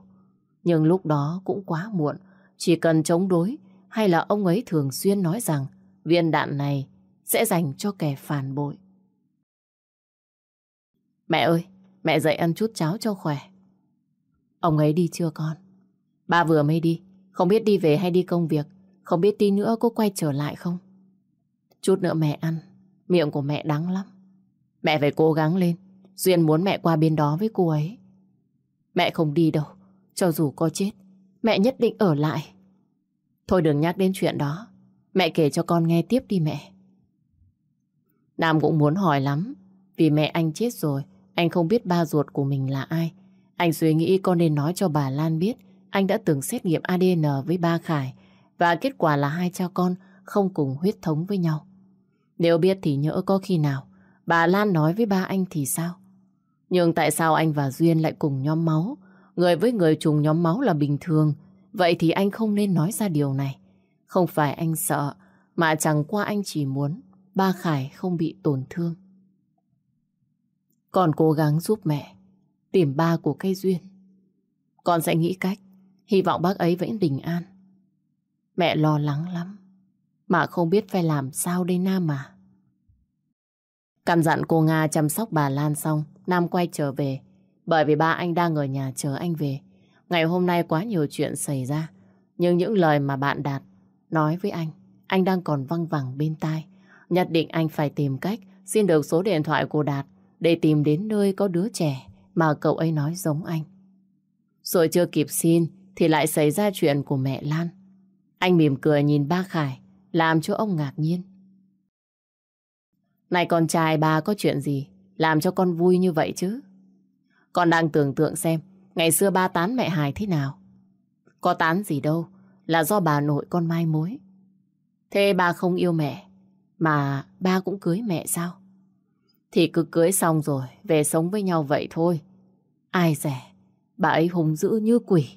S1: Nhưng lúc đó cũng quá muộn, chỉ cần chống đối hay là ông ấy thường xuyên nói rằng viên đạn này sẽ dành cho kẻ phản bội. Mẹ ơi, mẹ dậy ăn chút cháo cho khỏe. Ông ấy đi chưa con? Ba vừa mới đi, không biết đi về hay đi công việc, không biết tí nữa có quay trở lại không? Chút nữa mẹ ăn, miệng của mẹ đắng lắm. Mẹ phải cố gắng lên, Duyên muốn mẹ qua bên đó với cô ấy. Mẹ không đi đâu, cho dù có chết, mẹ nhất định ở lại. Thôi đừng nhắc đến chuyện đó, mẹ kể cho con nghe tiếp đi mẹ. Nam cũng muốn hỏi lắm, vì mẹ anh chết rồi, anh không biết ba ruột của mình là ai. Anh suy nghĩ con nên nói cho bà Lan biết anh đã từng xét nghiệm ADN với ba Khải và kết quả là hai cha con không cùng huyết thống với nhau. Nếu biết thì nhỡ có khi nào bà Lan nói với ba anh thì sao? Nhưng tại sao anh và Duyên lại cùng nhóm máu? Người với người trùng nhóm máu là bình thường. Vậy thì anh không nên nói ra điều này. Không phải anh sợ, mà chẳng qua anh chỉ muốn ba Khải không bị tổn thương. Còn cố gắng giúp mẹ tìm ba của cây duyên. Con sẽ nghĩ cách, hy vọng bác ấy vẫn bình an. Mẹ lo lắng lắm, mà không biết phải làm sao đây Nam à. Căn dặn cô Nga chăm sóc bà Lan xong, Nam quay trở về, bởi vì ba anh đang ở nhà chờ anh về. Ngày hôm nay quá nhiều chuyện xảy ra, nhưng những lời mà bạn Đạt nói với anh, anh đang còn văng vẳng bên tai. Nhất định anh phải tìm cách xin được số điện thoại của Đạt để tìm đến nơi có đứa trẻ mà cậu ấy nói giống anh. Rồi chưa kịp xin thì lại xảy ra chuyện của mẹ Lan. Anh mỉm cười nhìn ba Khải, làm cho ông ngạc nhiên. Này con trai ba có chuyện gì làm cho con vui như vậy chứ? Con đang tưởng tượng xem ngày xưa ba tán mẹ Hải thế nào. Có tán gì đâu, là do bà nội con mai mối. Thế ba không yêu mẹ, mà ba cũng cưới mẹ sao? Thì cứ cưới xong rồi, về sống với nhau vậy thôi. Ai rẻ, bà ấy hung dữ như quỷ.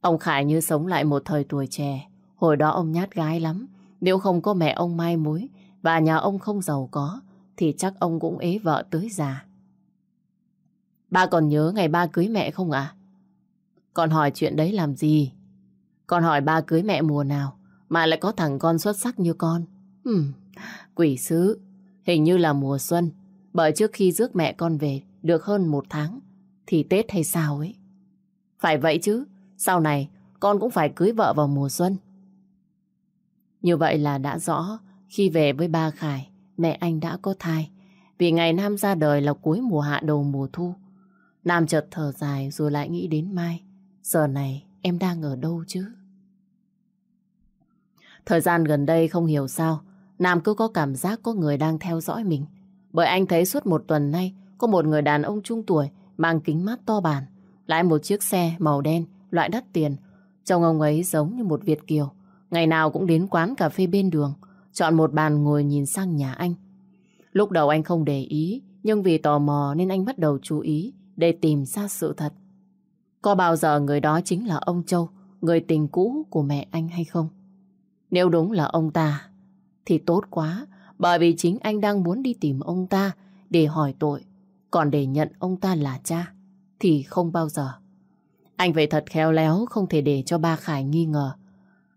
S1: Ông Khải như sống lại một thời tuổi trẻ. Hồi đó ông nhát gái lắm. Nếu không có mẹ ông mai mối và nhà ông không giàu có, thì chắc ông cũng ế vợ tới già. Ba còn nhớ ngày ba cưới mẹ không ạ? À? Con hỏi chuyện đấy làm gì? Con hỏi ba cưới mẹ mùa nào mà lại có thằng con xuất sắc như con? Hmm, quỷ sứ, hình như là mùa xuân. Bởi trước khi rước mẹ con về được hơn một tháng thì Tết hay sao ấy. Phải vậy chứ, sau này con cũng phải cưới vợ vào mùa xuân. Như vậy là đã rõ khi về với ba Khải, mẹ anh đã có thai. Vì ngày Nam ra đời là cuối mùa hạ đầu mùa thu. Nam chợt thở dài rồi lại nghĩ đến Mai. Giờ này em đang ở đâu chứ? Thời gian gần đây không hiểu sao, Nam cứ có cảm giác có người đang theo dõi mình. Bởi anh thấy suốt một tuần nay có một người đàn ông trung tuổi mang kính mắt to bản, lái một chiếc xe màu đen, loại đắt tiền. Trông ông ấy giống như một Việt Kiều. Ngày nào cũng đến quán cà phê bên đường, chọn một bàn ngồi nhìn sang nhà anh. Lúc đầu anh không để ý, nhưng vì tò mò nên anh bắt đầu chú ý để tìm ra sự thật. Có bao giờ người đó chính là ông Châu, người tình cũ của mẹ anh hay không? Nếu đúng là ông ta, thì tốt quá, bởi vì chính anh đang muốn đi tìm ông ta để hỏi tội, còn để nhận ông ta là cha, thì không bao giờ. Anh vậy thật khéo léo, không thể để cho ba Khải nghi ngờ.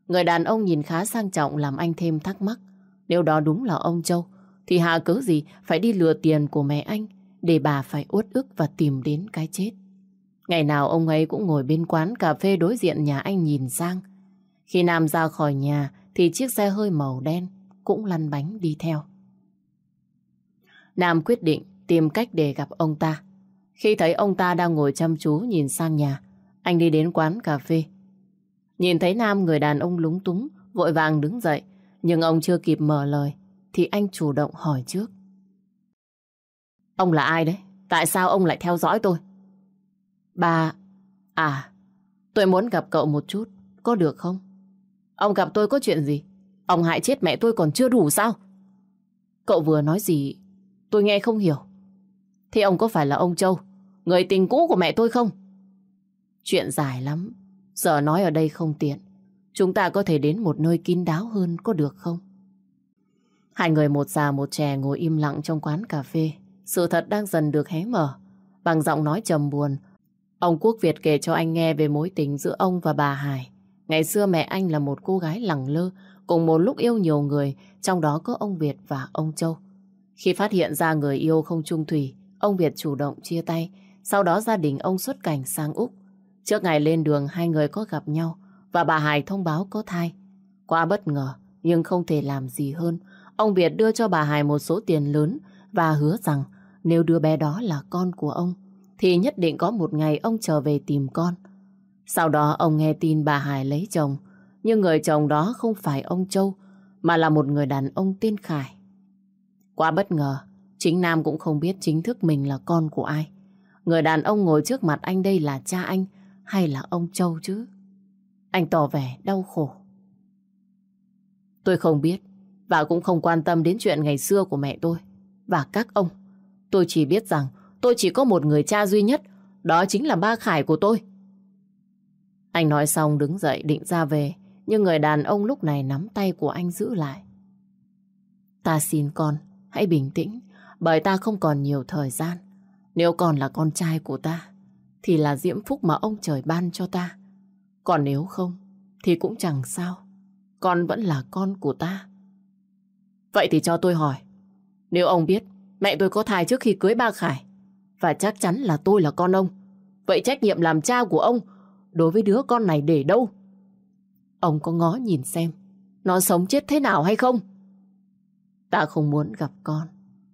S1: Người đàn ông nhìn khá sang trọng làm anh thêm thắc mắc. Nếu đó đúng là ông Châu, thì hà cớ gì phải đi lừa tiền của mẹ anh để bà phải uất ức và tìm đến cái chết. Ngày nào ông ấy cũng ngồi bên quán cà phê đối diện nhà anh nhìn sang. Khi Nam ra khỏi nhà thì chiếc xe hơi màu đen cũng lăn bánh đi theo. Nam quyết định tìm cách để gặp ông ta. Khi thấy ông ta đang ngồi chăm chú nhìn sang nhà, anh đi đến quán cà phê. Nhìn thấy Nam người đàn ông lúng túng, vội vàng đứng dậy, nhưng ông chưa kịp mở lời, thì anh chủ động hỏi trước. Ông là ai đấy? Tại sao ông lại theo dõi tôi? Bà... À, tôi muốn gặp cậu một chút, có được không? Ông gặp tôi có chuyện gì? Ông hại chết mẹ tôi còn chưa đủ sao? Cậu vừa nói gì tôi nghe không hiểu. Thế ông có phải là ông Châu, người tình cũ của mẹ tôi không? Chuyện dài lắm, giờ nói ở đây không tiện. Chúng ta có thể đến một nơi kín đáo hơn có được không? Hai người một già một trẻ ngồi im lặng trong quán cà phê. Sự thật đang dần được hé mở. Bằng giọng nói trầm buồn, ông Quốc Việt kể cho anh nghe về mối tình giữa ông và bà Hải. Ngày xưa mẹ anh là một cô gái lẳng lơ, cùng một lúc yêu nhiều người, trong đó có ông Việt và ông Châu. Khi phát hiện ra người yêu không trung thủy, ông Việt chủ động chia tay, sau đó gia đình ông xuất cảnh sang Úc. Trước ngày lên đường hai người có gặp nhau và bà Hải thông báo có thai. Quá bất ngờ, nhưng không thể làm gì hơn. Ông Việt đưa cho bà Hải một số tiền lớn và hứa rằng nếu đứa bé đó là con của ông, thì nhất định có một ngày ông trở về tìm con. Sau đó ông nghe tin bà Hải lấy chồng, nhưng người chồng đó không phải ông Châu, mà là một người đàn ông tên Khải. Quá bất ngờ, chính Nam cũng không biết chính thức mình là con của ai. Người đàn ông ngồi trước mặt anh đây là cha anh hay là ông Châu chứ? Anh tỏ vẻ đau khổ. Tôi không biết và cũng không quan tâm đến chuyện ngày xưa của mẹ tôi và các ông. Tôi chỉ biết rằng tôi chỉ có một người cha duy nhất, đó chính là ba Khải của tôi. Anh nói xong đứng dậy định ra về, nhưng người đàn ông lúc này nắm tay của anh giữ lại. Ta xin con, hãy bình tĩnh, bởi ta không còn nhiều thời gian. Nếu con là con trai của ta, thì là diễm phúc mà ông trời ban cho ta. Còn nếu không, thì cũng chẳng sao. Con vẫn là con của ta. Vậy thì cho tôi hỏi, nếu ông biết mẹ tôi có thai trước khi cưới ba Khải, và chắc chắn là tôi là con ông, vậy trách nhiệm làm cha của ông đối với đứa con này để đâu? Ông có ngó nhìn xem, nó sống chết thế nào hay không? Ta không muốn gặp con,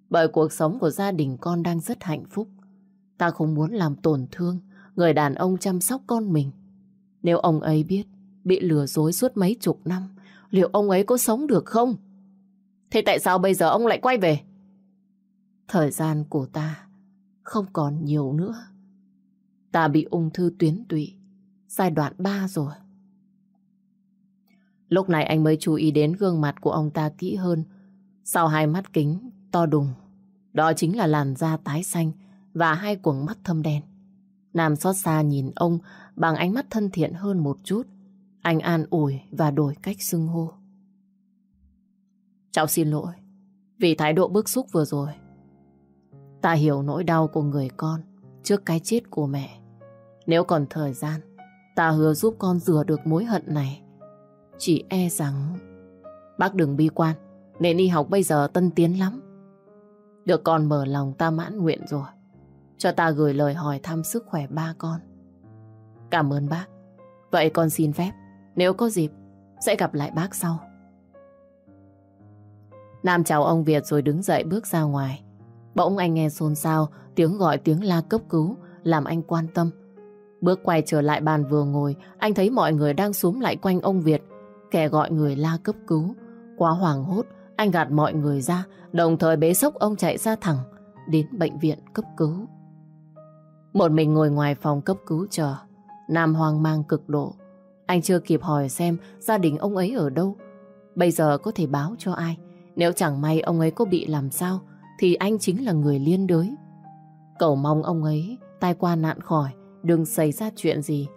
S1: bởi cuộc sống của gia đình con đang rất hạnh phúc. Ta không muốn làm tổn thương người đàn ông chăm sóc con mình. Nếu ông ấy biết bị lừa dối suốt mấy chục năm, liệu ông ấy có sống được không? Thế tại sao bây giờ ông lại quay về? Thời gian của ta không còn nhiều nữa. Ta bị ung thư tuyến tụy, giai đoạn 3 rồi. Lúc này anh mới chú ý đến gương mặt của ông ta kỹ hơn. Sau hai mắt kính to đùng, đó chính là làn da tái xanh và hai quầng mắt thâm đen. Nam xót xa nhìn ông bằng ánh mắt thân thiện hơn một chút. Anh an ủi và đổi cách xưng hô. Cháu xin lỗi vì thái độ bức xúc vừa rồi. Ta hiểu nỗi đau của người con trước cái chết của mẹ. Nếu còn thời gian, ta hứa giúp con rửa được mối hận này. Chỉ e rằng... Bác đừng bi quan, nên y học bây giờ tân tiến lắm. Được con mở lòng ta mãn nguyện rồi. Cho ta gửi lời hỏi thăm sức khỏe ba con. Cảm ơn bác. Vậy con xin phép, nếu có dịp, sẽ gặp lại bác sau. Nam chào ông Việt rồi đứng dậy bước ra ngoài. Bỗng anh nghe xôn xao, tiếng gọi tiếng la cấp cứu, làm anh quan tâm. Bước quay trở lại bàn vừa ngồi, anh thấy mọi người đang xúm lại quanh ông Việt. Kẻ gọi người la cấp cứu. Quá hoảng hốt, anh gạt mọi người ra, đồng thời bế sốc ông chạy ra thẳng, đến bệnh viện cấp cứu. Một mình ngồi ngoài phòng cấp cứu chờ, Nam hoang mang cực độ. Anh chưa kịp hỏi xem gia đình ông ấy ở đâu. Bây giờ có thể báo cho ai. Nếu chẳng may ông ấy có bị làm sao, thì anh chính là người liên đới. Cầu mong ông ấy tai qua nạn khỏi, đừng xảy ra chuyện gì.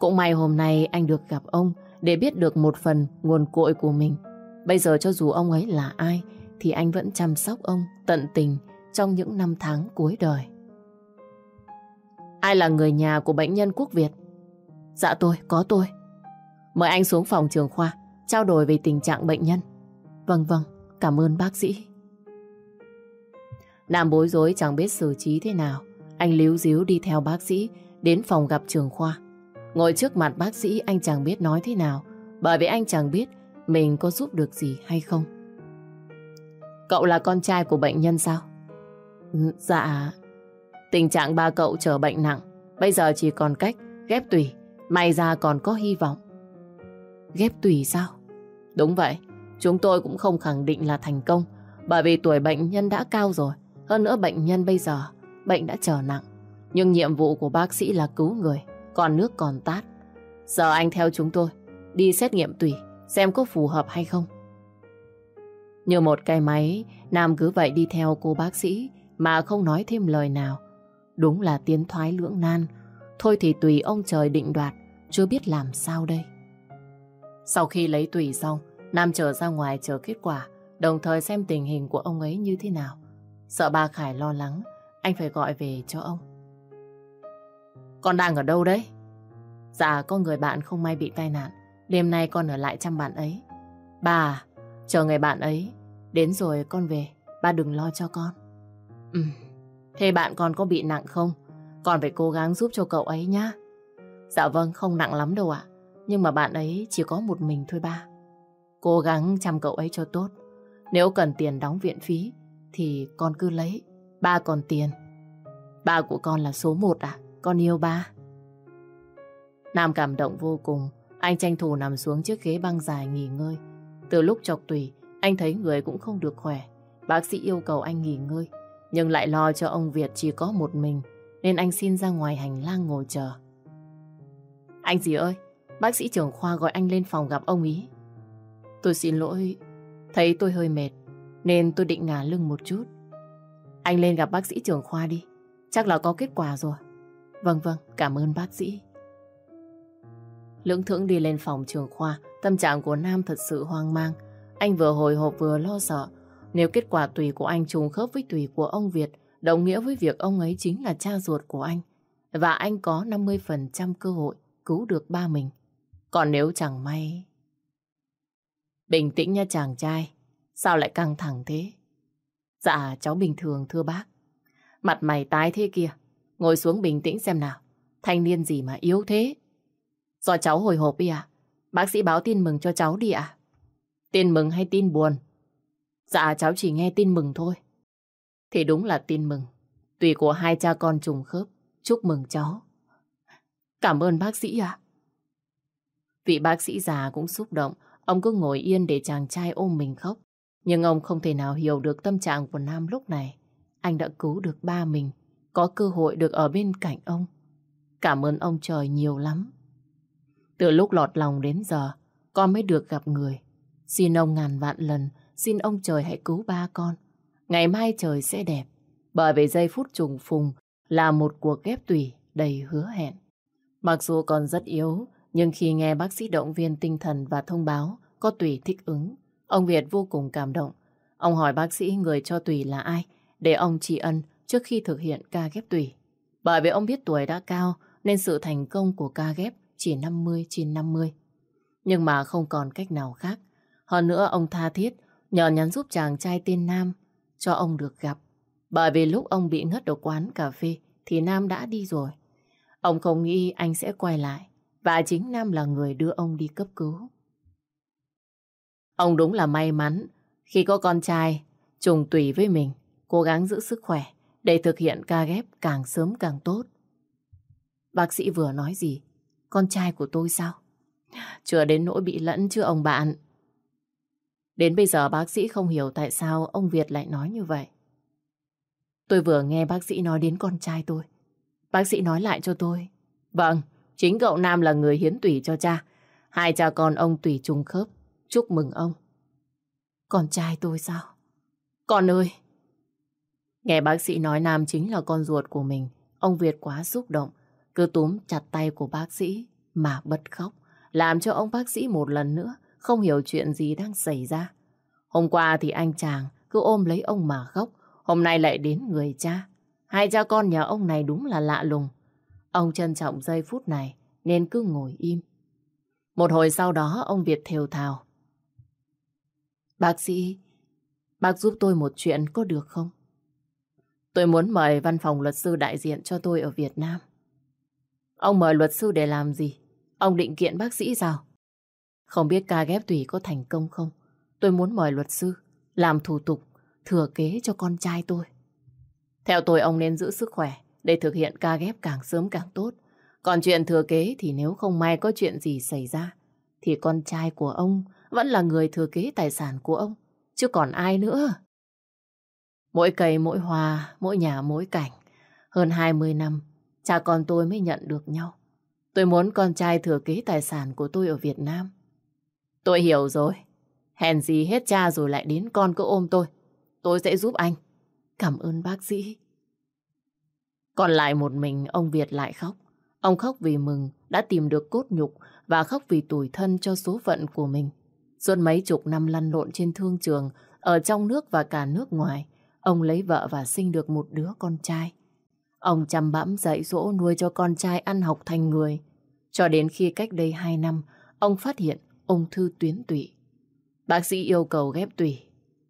S1: Cũng may hôm nay anh được gặp ông để biết được một phần nguồn cội của mình. Bây giờ cho dù ông ấy là ai, thì anh vẫn chăm sóc ông tận tình trong những năm tháng cuối đời. Ai là người nhà của bệnh nhân Quốc Việt? Dạ tôi, có tôi. Mời anh xuống phòng trường khoa, trao đổi về tình trạng bệnh nhân. Vâng vâng, cảm ơn bác sĩ. Nam bối rối chẳng biết xử trí thế nào. Anh líu díu đi theo bác sĩ đến phòng gặp trường khoa. Ngồi trước mặt bác sĩ anh chẳng biết nói thế nào bởi vì anh chẳng biết mình có giúp được gì hay không. Cậu là con trai của bệnh nhân sao? Ừ, dạ, tình trạng ba cậu trở bệnh nặng. Bây giờ chỉ còn cách ghép tủy. May ra còn có hy vọng. Ghép tủy sao? Đúng vậy, chúng tôi cũng không khẳng định là thành công bởi vì tuổi bệnh nhân đã cao rồi. Hơn nữa bệnh nhân bây giờ, bệnh đã trở nặng. Nhưng nhiệm vụ của bác sĩ là cứu người, còn nước còn tát. Giờ anh theo chúng tôi, đi xét nghiệm tủy, xem có phù hợp hay không. Như một cái máy, Nam cứ vậy đi theo cô bác sĩ mà không nói thêm lời nào. Đúng là tiến thoái lưỡng nan. Thôi thì tùy ông trời định đoạt, chưa biết làm sao đây. Sau khi lấy tùy xong, Nam trở ra ngoài chờ kết quả, đồng thời xem tình hình của ông ấy như thế nào. Sợ bà Khải lo lắng, anh phải gọi về cho ông. Con đang ở đâu đấy? Dạ, có người bạn không may bị tai nạn. Đêm nay con ở lại chăm bạn ấy. Bà, chờ người bạn ấy. Đến rồi con về, ba đừng lo cho con. Ừ, thế bạn con có bị nặng không? Con phải cố gắng giúp cho cậu ấy nhá. Dạ vâng, không nặng lắm đâu ạ. Nhưng mà bạn ấy chỉ có một mình thôi ba. Cố gắng chăm cậu ấy cho tốt. Nếu cần tiền đóng viện phí, thì con cứ lấy. Ba còn tiền. Ba của con là số một à? Con yêu ba. Nam cảm động vô cùng. Anh tranh thủ nằm xuống chiếc ghế băng dài nghỉ ngơi. Từ lúc chọc tùy, anh thấy người cũng không được khỏe. Bác sĩ yêu cầu anh nghỉ ngơi. Nhưng lại lo cho ông Việt chỉ có một mình. Nên anh xin ra ngoài hành lang ngồi chờ. Anh gì ơi, bác sĩ trưởng khoa gọi anh lên phòng gặp ông ý. Tôi xin lỗi, thấy tôi hơi mệt. Nên tôi định ngả lưng một chút Anh lên gặp bác sĩ trưởng khoa đi Chắc là có kết quả rồi Vâng vâng, cảm ơn bác sĩ Lưỡng thưởng đi lên phòng trường khoa Tâm trạng của Nam thật sự hoang mang Anh vừa hồi hộp vừa lo sợ Nếu kết quả tùy của anh trùng khớp với tùy của ông Việt đồng nghĩa với việc ông ấy chính là cha ruột của anh. Và anh có 50% cơ hội cứu được ba mình. Còn nếu chẳng may... Bình tĩnh nha chàng trai. Sao lại căng thẳng thế? Dạ, cháu bình thường thưa bác. Mặt mày tái thế kia. Ngồi xuống bình tĩnh xem nào. Thanh niên gì mà yếu thế? Do cháu hồi hộp đi à? Bác sĩ báo tin mừng cho cháu đi à? Tin mừng hay tin buồn? Dạ cháu chỉ nghe tin mừng thôi. Thì đúng là tin mừng. Tùy của hai cha con trùng khớp. Chúc mừng cháu. Cảm ơn bác sĩ ạ. Vị bác sĩ già cũng xúc động. Ông cứ ngồi yên để chàng trai ôm mình khóc. Nhưng ông không thể nào hiểu được tâm trạng của Nam lúc này. Anh đã cứu được ba mình. Có cơ hội được ở bên cạnh ông. Cảm ơn ông trời nhiều lắm. Từ lúc lọt lòng đến giờ, con mới được gặp người. Xin ông ngàn vạn lần, xin ông trời hãy cứu ba con. Ngày mai trời sẽ đẹp, bởi vì giây phút trùng phùng là một cuộc ghép tùy đầy hứa hẹn. Mặc dù còn rất yếu, nhưng khi nghe bác sĩ động viên tinh thần và thông báo có tùy thích ứng, ông Việt vô cùng cảm động. Ông hỏi bác sĩ người cho tùy là ai, để ông tri ân trước khi thực hiện ca ghép tùy. Bởi vì ông biết tuổi đã cao, nên sự thành công của ca ghép chỉ 50 trên 50. Nhưng mà không còn cách nào khác. Hơn nữa ông tha thiết nhờ nhắn giúp chàng trai tên Nam cho ông được gặp. Bởi vì lúc ông bị ngất ở quán cà phê thì Nam đã đi rồi. Ông không nghĩ anh sẽ quay lại và chính Nam là người đưa ông đi cấp cứu. Ông đúng là may mắn khi có con trai trùng tùy với mình, cố gắng giữ sức khỏe để thực hiện ca ghép càng sớm càng tốt. Bác sĩ vừa nói gì? Con trai của tôi sao? Chưa đến nỗi bị lẫn chưa ông bạn. Đến bây giờ bác sĩ không hiểu tại sao ông Việt lại nói như vậy. Tôi vừa nghe bác sĩ nói đến con trai tôi. Bác sĩ nói lại cho tôi. Vâng, chính cậu Nam là người hiến tủy cho cha. Hai cha con ông tùy trùng khớp. Chúc mừng ông. Con trai tôi sao? Con ơi! Nghe bác sĩ nói Nam chính là con ruột của mình. Ông Việt quá xúc động cứ túm chặt tay của bác sĩ mà bật khóc, làm cho ông bác sĩ một lần nữa không hiểu chuyện gì đang xảy ra. Hôm qua thì anh chàng cứ ôm lấy ông mà khóc, hôm nay lại đến người cha. Hai cha con nhà ông này đúng là lạ lùng. Ông trân trọng giây phút này nên cứ ngồi im. Một hồi sau đó ông Việt thều thào. Bác sĩ, bác giúp tôi một chuyện có được không? Tôi muốn mời văn phòng luật sư đại diện cho tôi ở Việt Nam. Ông mời luật sư để làm gì? Ông định kiện bác sĩ sao? Không biết ca ghép tủy có thành công không? Tôi muốn mời luật sư làm thủ tục, thừa kế cho con trai tôi. Theo tôi, ông nên giữ sức khỏe để thực hiện ca ghép càng sớm càng tốt. Còn chuyện thừa kế thì nếu không may có chuyện gì xảy ra, thì con trai của ông vẫn là người thừa kế tài sản của ông. Chứ còn ai nữa? Mỗi cây mỗi hoa, mỗi nhà mỗi cảnh. Hơn 20 năm cha con tôi mới nhận được nhau. Tôi muốn con trai thừa kế tài sản của tôi ở Việt Nam. Tôi hiểu rồi. Hèn gì hết cha rồi lại đến con cứ ôm tôi. Tôi sẽ giúp anh. Cảm ơn bác sĩ. Còn lại một mình ông Việt lại khóc. Ông khóc vì mừng đã tìm được cốt nhục và khóc vì tủi thân cho số phận của mình. Suốt mấy chục năm lăn lộn trên thương trường, ở trong nước và cả nước ngoài, ông lấy vợ và sinh được một đứa con trai. Ông chăm bẵm dạy dỗ nuôi cho con trai ăn học thành người. Cho đến khi cách đây 2 năm, ông phát hiện ung thư tuyến tụy. Bác sĩ yêu cầu ghép tủy,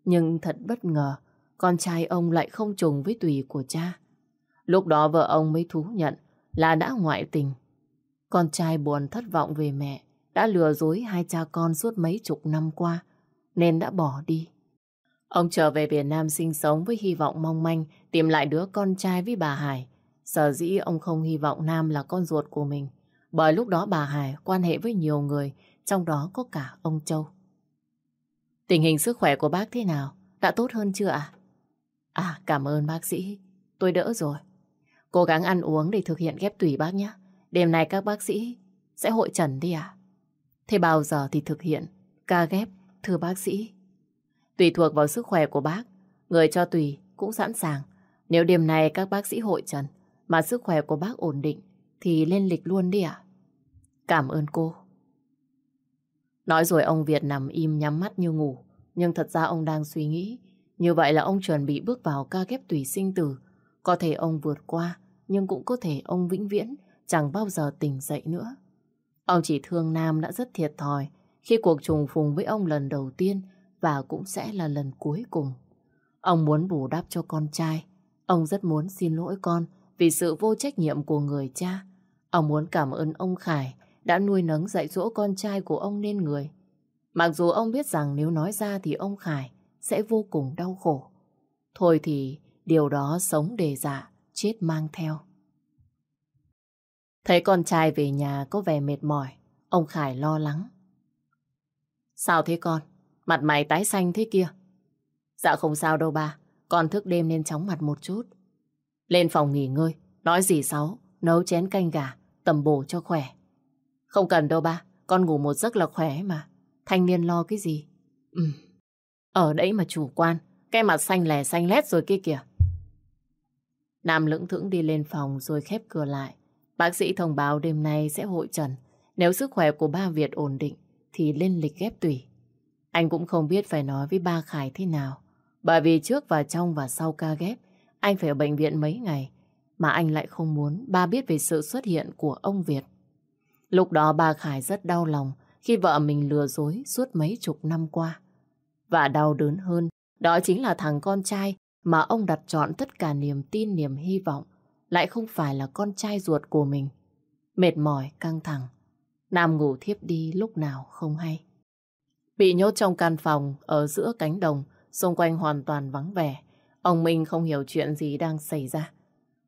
S1: nhưng thật bất ngờ, con trai ông lại không trùng với tủy của cha. Lúc đó vợ ông mới thú nhận là đã ngoại tình. Con trai buồn thất vọng về mẹ, đã lừa dối hai cha con suốt mấy chục năm qua, nên đã bỏ đi. Ông trở về Việt Nam sinh sống với hy vọng mong manh tìm lại đứa con trai với bà Hải. Sở dĩ ông không hy vọng Nam là con ruột của mình, bởi lúc đó bà Hải quan hệ với nhiều người, trong đó có cả ông Châu. Tình hình sức khỏe của bác thế nào? Đã tốt hơn chưa ạ? À? cảm ơn bác sĩ. Tôi đỡ rồi. Cố gắng ăn uống để thực hiện ghép tủy bác nhé. Đêm nay các bác sĩ sẽ hội trần đi ạ. Thế bao giờ thì thực hiện ca ghép, thưa bác sĩ? Tùy thuộc vào sức khỏe của bác, người cho tùy cũng sẵn sàng. Nếu đêm nay các bác sĩ hội trần mà sức khỏe của bác ổn định thì lên lịch luôn đi ạ. Cảm ơn cô. Nói rồi ông Việt nằm im nhắm mắt như ngủ. Nhưng thật ra ông đang suy nghĩ. Như vậy là ông chuẩn bị bước vào ca ghép tùy sinh tử. Có thể ông vượt qua, nhưng cũng có thể ông vĩnh viễn chẳng bao giờ tỉnh dậy nữa. Ông chỉ thương Nam đã rất thiệt thòi khi cuộc trùng phùng với ông lần đầu tiên và cũng sẽ là lần cuối cùng. Ông muốn bù đắp cho con trai. Ông rất muốn xin lỗi con vì sự vô trách nhiệm của người cha. Ông muốn cảm ơn ông Khải đã nuôi nấng dạy dỗ con trai của ông nên người. Mặc dù ông biết rằng nếu nói ra thì ông Khải sẽ vô cùng đau khổ. Thôi thì điều đó sống đề dạ chết mang theo. Thấy con trai về nhà có vẻ mệt mỏi, ông Khải lo lắng. Sao thế con? Mặt mày tái xanh thế kia. Dạ không sao đâu ba, con thức đêm nên chóng mặt một chút. Lên phòng nghỉ ngơi, nói gì sáu, nấu chén canh gà, tầm bổ cho khỏe. Không cần đâu ba, con ngủ một giấc là khỏe mà. Thanh niên lo cái gì? Ừ, ở đấy mà chủ quan, cái mặt xanh lè xanh lét rồi kia kìa. Nam lưỡng thững đi lên phòng rồi khép cửa lại. Bác sĩ thông báo đêm nay sẽ hội trần. Nếu sức khỏe của ba Việt ổn định thì lên lịch ghép tủy. Anh cũng không biết phải nói với ba Khải thế nào. Bởi vì trước và trong và sau ca ghép, anh phải ở bệnh viện mấy ngày. Mà anh lại không muốn ba biết về sự xuất hiện của ông Việt. Lúc đó ba Khải rất đau lòng khi vợ mình lừa dối suốt mấy chục năm qua. Và đau đớn hơn, đó chính là thằng con trai mà ông đặt chọn tất cả niềm tin, niềm hy vọng, lại không phải là con trai ruột của mình. Mệt mỏi, căng thẳng, Nam ngủ thiếp đi lúc nào không hay. Bị nhốt trong căn phòng ở giữa cánh đồng, xung quanh hoàn toàn vắng vẻ. Ông Minh không hiểu chuyện gì đang xảy ra.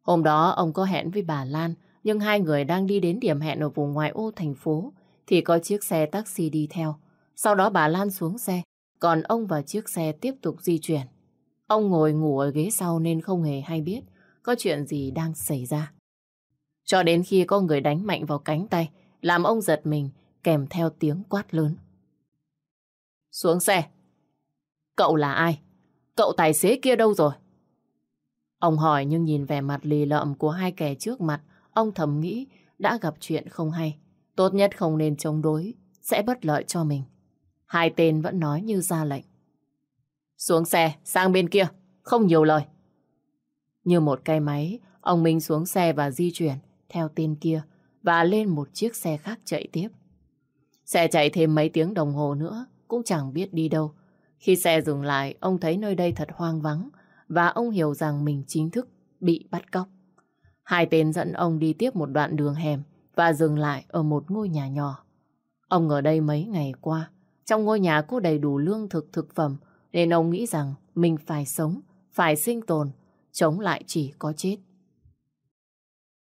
S1: Hôm đó ông có hẹn với bà Lan, nhưng hai người đang đi đến điểm hẹn ở vùng ngoại ô thành phố, thì có chiếc xe taxi đi theo. Sau đó bà Lan xuống xe, còn ông và chiếc xe tiếp tục di chuyển. Ông ngồi ngủ ở ghế sau nên không hề hay biết có chuyện gì đang xảy ra. Cho đến khi có người đánh mạnh vào cánh tay, làm ông giật mình kèm theo tiếng quát lớn. Xuống xe. Cậu là ai? Cậu tài xế kia đâu rồi? Ông hỏi nhưng nhìn vẻ mặt lì lợm của hai kẻ trước mặt, ông thầm nghĩ đã gặp chuyện không hay. Tốt nhất không nên chống đối, sẽ bất lợi cho mình. Hai tên vẫn nói như ra lệnh. Xuống xe, sang bên kia, không nhiều lời. Như một cây máy, ông Minh xuống xe và di chuyển theo tên kia và lên một chiếc xe khác chạy tiếp. Xe chạy thêm mấy tiếng đồng hồ nữa cũng chẳng biết đi đâu. Khi xe dừng lại, ông thấy nơi đây thật hoang vắng và ông hiểu rằng mình chính thức bị bắt cóc. Hai tên dẫn ông đi tiếp một đoạn đường hẻm và dừng lại ở một ngôi nhà nhỏ. Ông ở đây mấy ngày qua, trong ngôi nhà có đầy đủ lương thực thực phẩm nên ông nghĩ rằng mình phải sống, phải sinh tồn, chống lại chỉ có chết.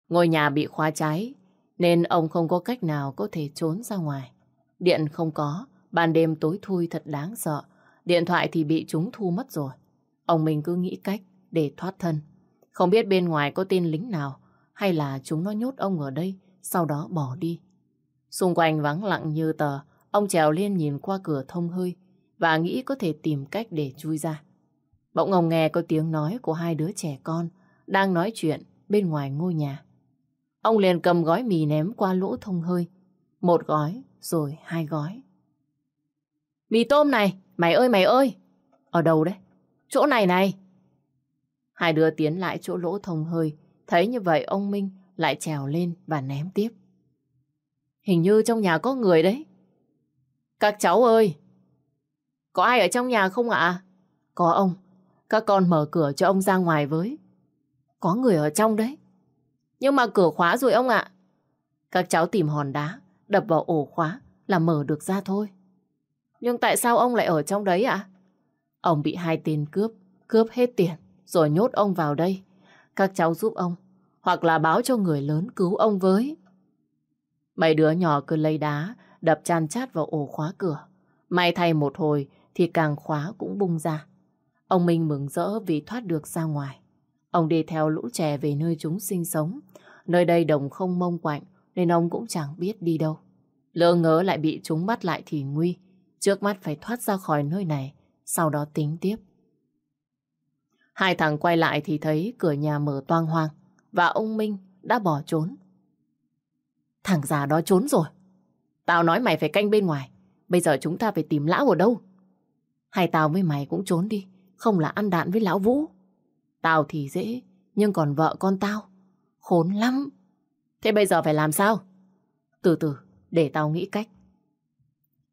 S1: Ngôi nhà bị khóa cháy nên ông không có cách nào có thể trốn ra ngoài. Điện không có, ban đêm tối thui thật đáng sợ. Điện thoại thì bị chúng thu mất rồi. Ông mình cứ nghĩ cách để thoát thân. Không biết bên ngoài có tên lính nào hay là chúng nó nhốt ông ở đây sau đó bỏ đi. Xung quanh vắng lặng như tờ, ông trèo lên nhìn qua cửa thông hơi và nghĩ có thể tìm cách để chui ra. Bỗng ông nghe có tiếng nói của hai đứa trẻ con đang nói chuyện bên ngoài ngôi nhà. Ông liền cầm gói mì ném qua lỗ thông hơi. Một gói, rồi hai gói. Mì tôm này, mày ơi mày ơi! Ở đâu đấy? Chỗ này này! Hai đứa tiến lại chỗ lỗ thông hơi. Thấy như vậy ông Minh lại trèo lên và ném tiếp. Hình như trong nhà có người đấy. Các cháu ơi! Có ai ở trong nhà không ạ? Có ông. Các con mở cửa cho ông ra ngoài với. Có người ở trong đấy. Nhưng mà cửa khóa rồi ông ạ. Các cháu tìm hòn đá, đập vào ổ khóa là mở được ra thôi. Nhưng tại sao ông lại ở trong đấy ạ? Ông bị hai tên cướp, cướp hết tiền, rồi nhốt ông vào đây. Các cháu giúp ông, hoặc là báo cho người lớn cứu ông với. Mấy đứa nhỏ cứ lấy đá, đập chan chát vào ổ khóa cửa. May thay một hồi thì càng khóa cũng bung ra. Ông Minh mừng rỡ vì thoát được ra ngoài. Ông đi theo lũ trẻ về nơi chúng sinh sống. Nơi đây đồng không mông quạnh nên ông cũng chẳng biết đi đâu. Lỡ ngớ lại bị chúng bắt lại thì nguy. Trước mắt phải thoát ra khỏi nơi này, sau đó tính tiếp. Hai thằng quay lại thì thấy cửa nhà mở toang hoang và ông Minh đã bỏ trốn. Thằng già đó trốn rồi. Tao nói mày phải canh bên ngoài. Bây giờ chúng ta phải tìm lão ở đâu? Hay tao với mày cũng trốn đi, không là ăn đạn với lão Vũ. Tao thì dễ, nhưng còn vợ con tao. Khốn lắm. Thế bây giờ phải làm sao? Từ từ, để tao nghĩ cách.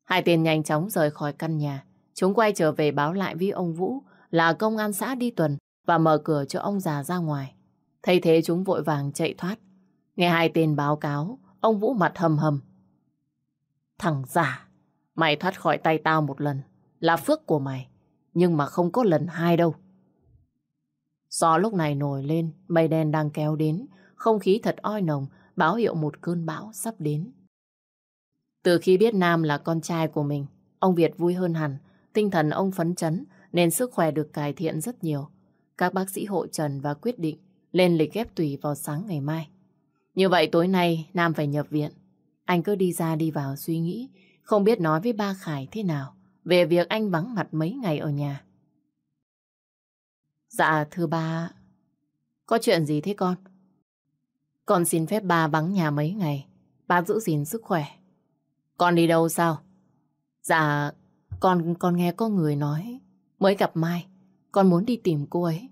S1: Hai tên nhanh chóng rời khỏi căn nhà. Chúng quay trở về báo lại với ông Vũ là công an xã đi tuần và mở cửa cho ông già ra ngoài. Thay thế chúng vội vàng chạy thoát. Nghe hai tên báo cáo, ông Vũ mặt hầm hầm. Thằng già, mày thoát khỏi tay tao một lần là phước của mày, nhưng mà không có lần hai đâu. Gió lúc này nổi lên, mây đen đang kéo đến, không khí thật oi nồng, báo hiệu một cơn bão sắp đến. Từ khi biết Nam là con trai của mình, ông Việt vui hơn hẳn, tinh thần ông phấn chấn nên sức khỏe được cải thiện rất nhiều. Các bác sĩ hộ trần và quyết định lên lịch ghép tùy vào sáng ngày mai. Như vậy tối nay Nam phải nhập viện. Anh cứ đi ra đi vào suy nghĩ, không biết nói với ba Khải thế nào về việc anh vắng mặt mấy ngày ở nhà. Dạ thưa ba, có chuyện gì thế con? Con xin phép ba vắng nhà mấy ngày, ba giữ gìn sức khỏe. Con đi đâu sao? Dạ, con con nghe có người nói mới gặp Mai, con muốn đi tìm cô ấy.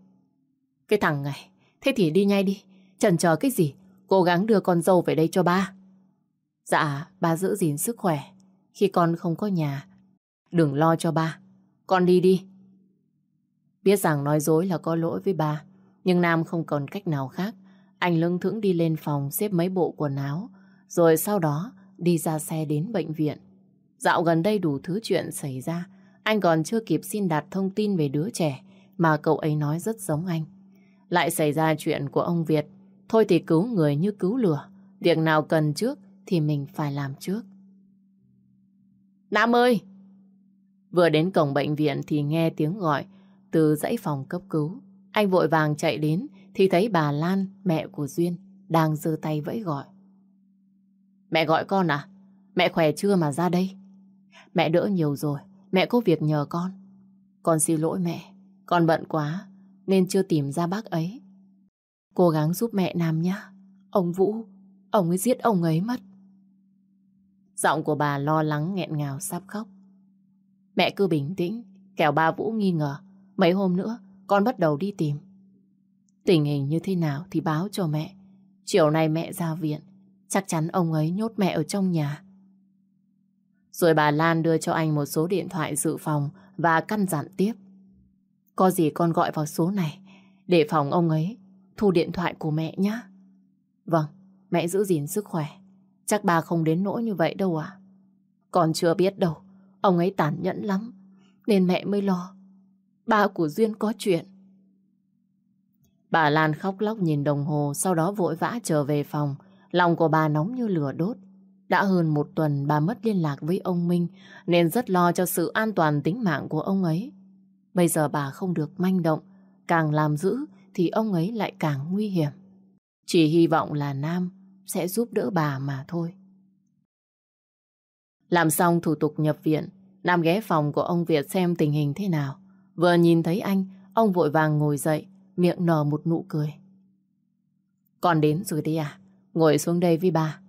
S1: Cái thằng này, thế thì đi ngay đi, chần chờ cái gì, cố gắng đưa con dâu về đây cho ba. Dạ, ba giữ gìn sức khỏe, khi con không có nhà, đừng lo cho ba, con đi đi. Biết rằng nói dối là có lỗi với ba, nhưng Nam không còn cách nào khác. Anh lưng thững đi lên phòng xếp mấy bộ quần áo, rồi sau đó đi ra xe đến bệnh viện. Dạo gần đây đủ thứ chuyện xảy ra, anh còn chưa kịp xin đặt thông tin về đứa trẻ mà cậu ấy nói rất giống anh. Lại xảy ra chuyện của ông Việt, thôi thì cứu người như cứu lửa, việc nào cần trước thì mình phải làm trước. Nam ơi! Vừa đến cổng bệnh viện thì nghe tiếng gọi từ dãy phòng cấp cứu. Anh vội vàng chạy đến thì thấy bà Lan, mẹ của Duyên, đang giơ tay vẫy gọi. Mẹ gọi con à? Mẹ khỏe chưa mà ra đây? Mẹ đỡ nhiều rồi, mẹ có việc nhờ con. Con xin lỗi mẹ, con bận quá nên chưa tìm ra bác ấy. Cố gắng giúp mẹ Nam nhé. Ông Vũ, ông ấy giết ông ấy mất. Giọng của bà lo lắng nghẹn ngào sắp khóc. Mẹ cứ bình tĩnh, kẻo ba Vũ nghi ngờ. Mấy hôm nữa, con bắt đầu đi tìm. Tình hình như thế nào thì báo cho mẹ. Chiều nay mẹ ra viện, chắc chắn ông ấy nhốt mẹ ở trong nhà. Rồi bà Lan đưa cho anh một số điện thoại dự phòng và căn dặn tiếp. Có gì con gọi vào số này để phòng ông ấy thu điện thoại của mẹ nhé. Vâng, mẹ giữ gìn sức khỏe. Chắc bà không đến nỗi như vậy đâu à. Con chưa biết đâu, ông ấy tàn nhẫn lắm, nên mẹ mới lo. Ba của Duyên có chuyện. Bà Lan khóc lóc nhìn đồng hồ, sau đó vội vã trở về phòng. Lòng của bà nóng như lửa đốt. Đã hơn một tuần bà mất liên lạc với ông Minh, nên rất lo cho sự an toàn tính mạng của ông ấy. Bây giờ bà không được manh động, càng làm giữ thì ông ấy lại càng nguy hiểm. Chỉ hy vọng là Nam sẽ giúp đỡ bà mà thôi. Làm xong thủ tục nhập viện, Nam ghé phòng của ông Việt xem tình hình thế nào. Vừa nhìn thấy anh, ông vội vàng ngồi dậy, miệng nở một nụ cười. còn đến rồi đấy à? Ngồi xuống đây với bà.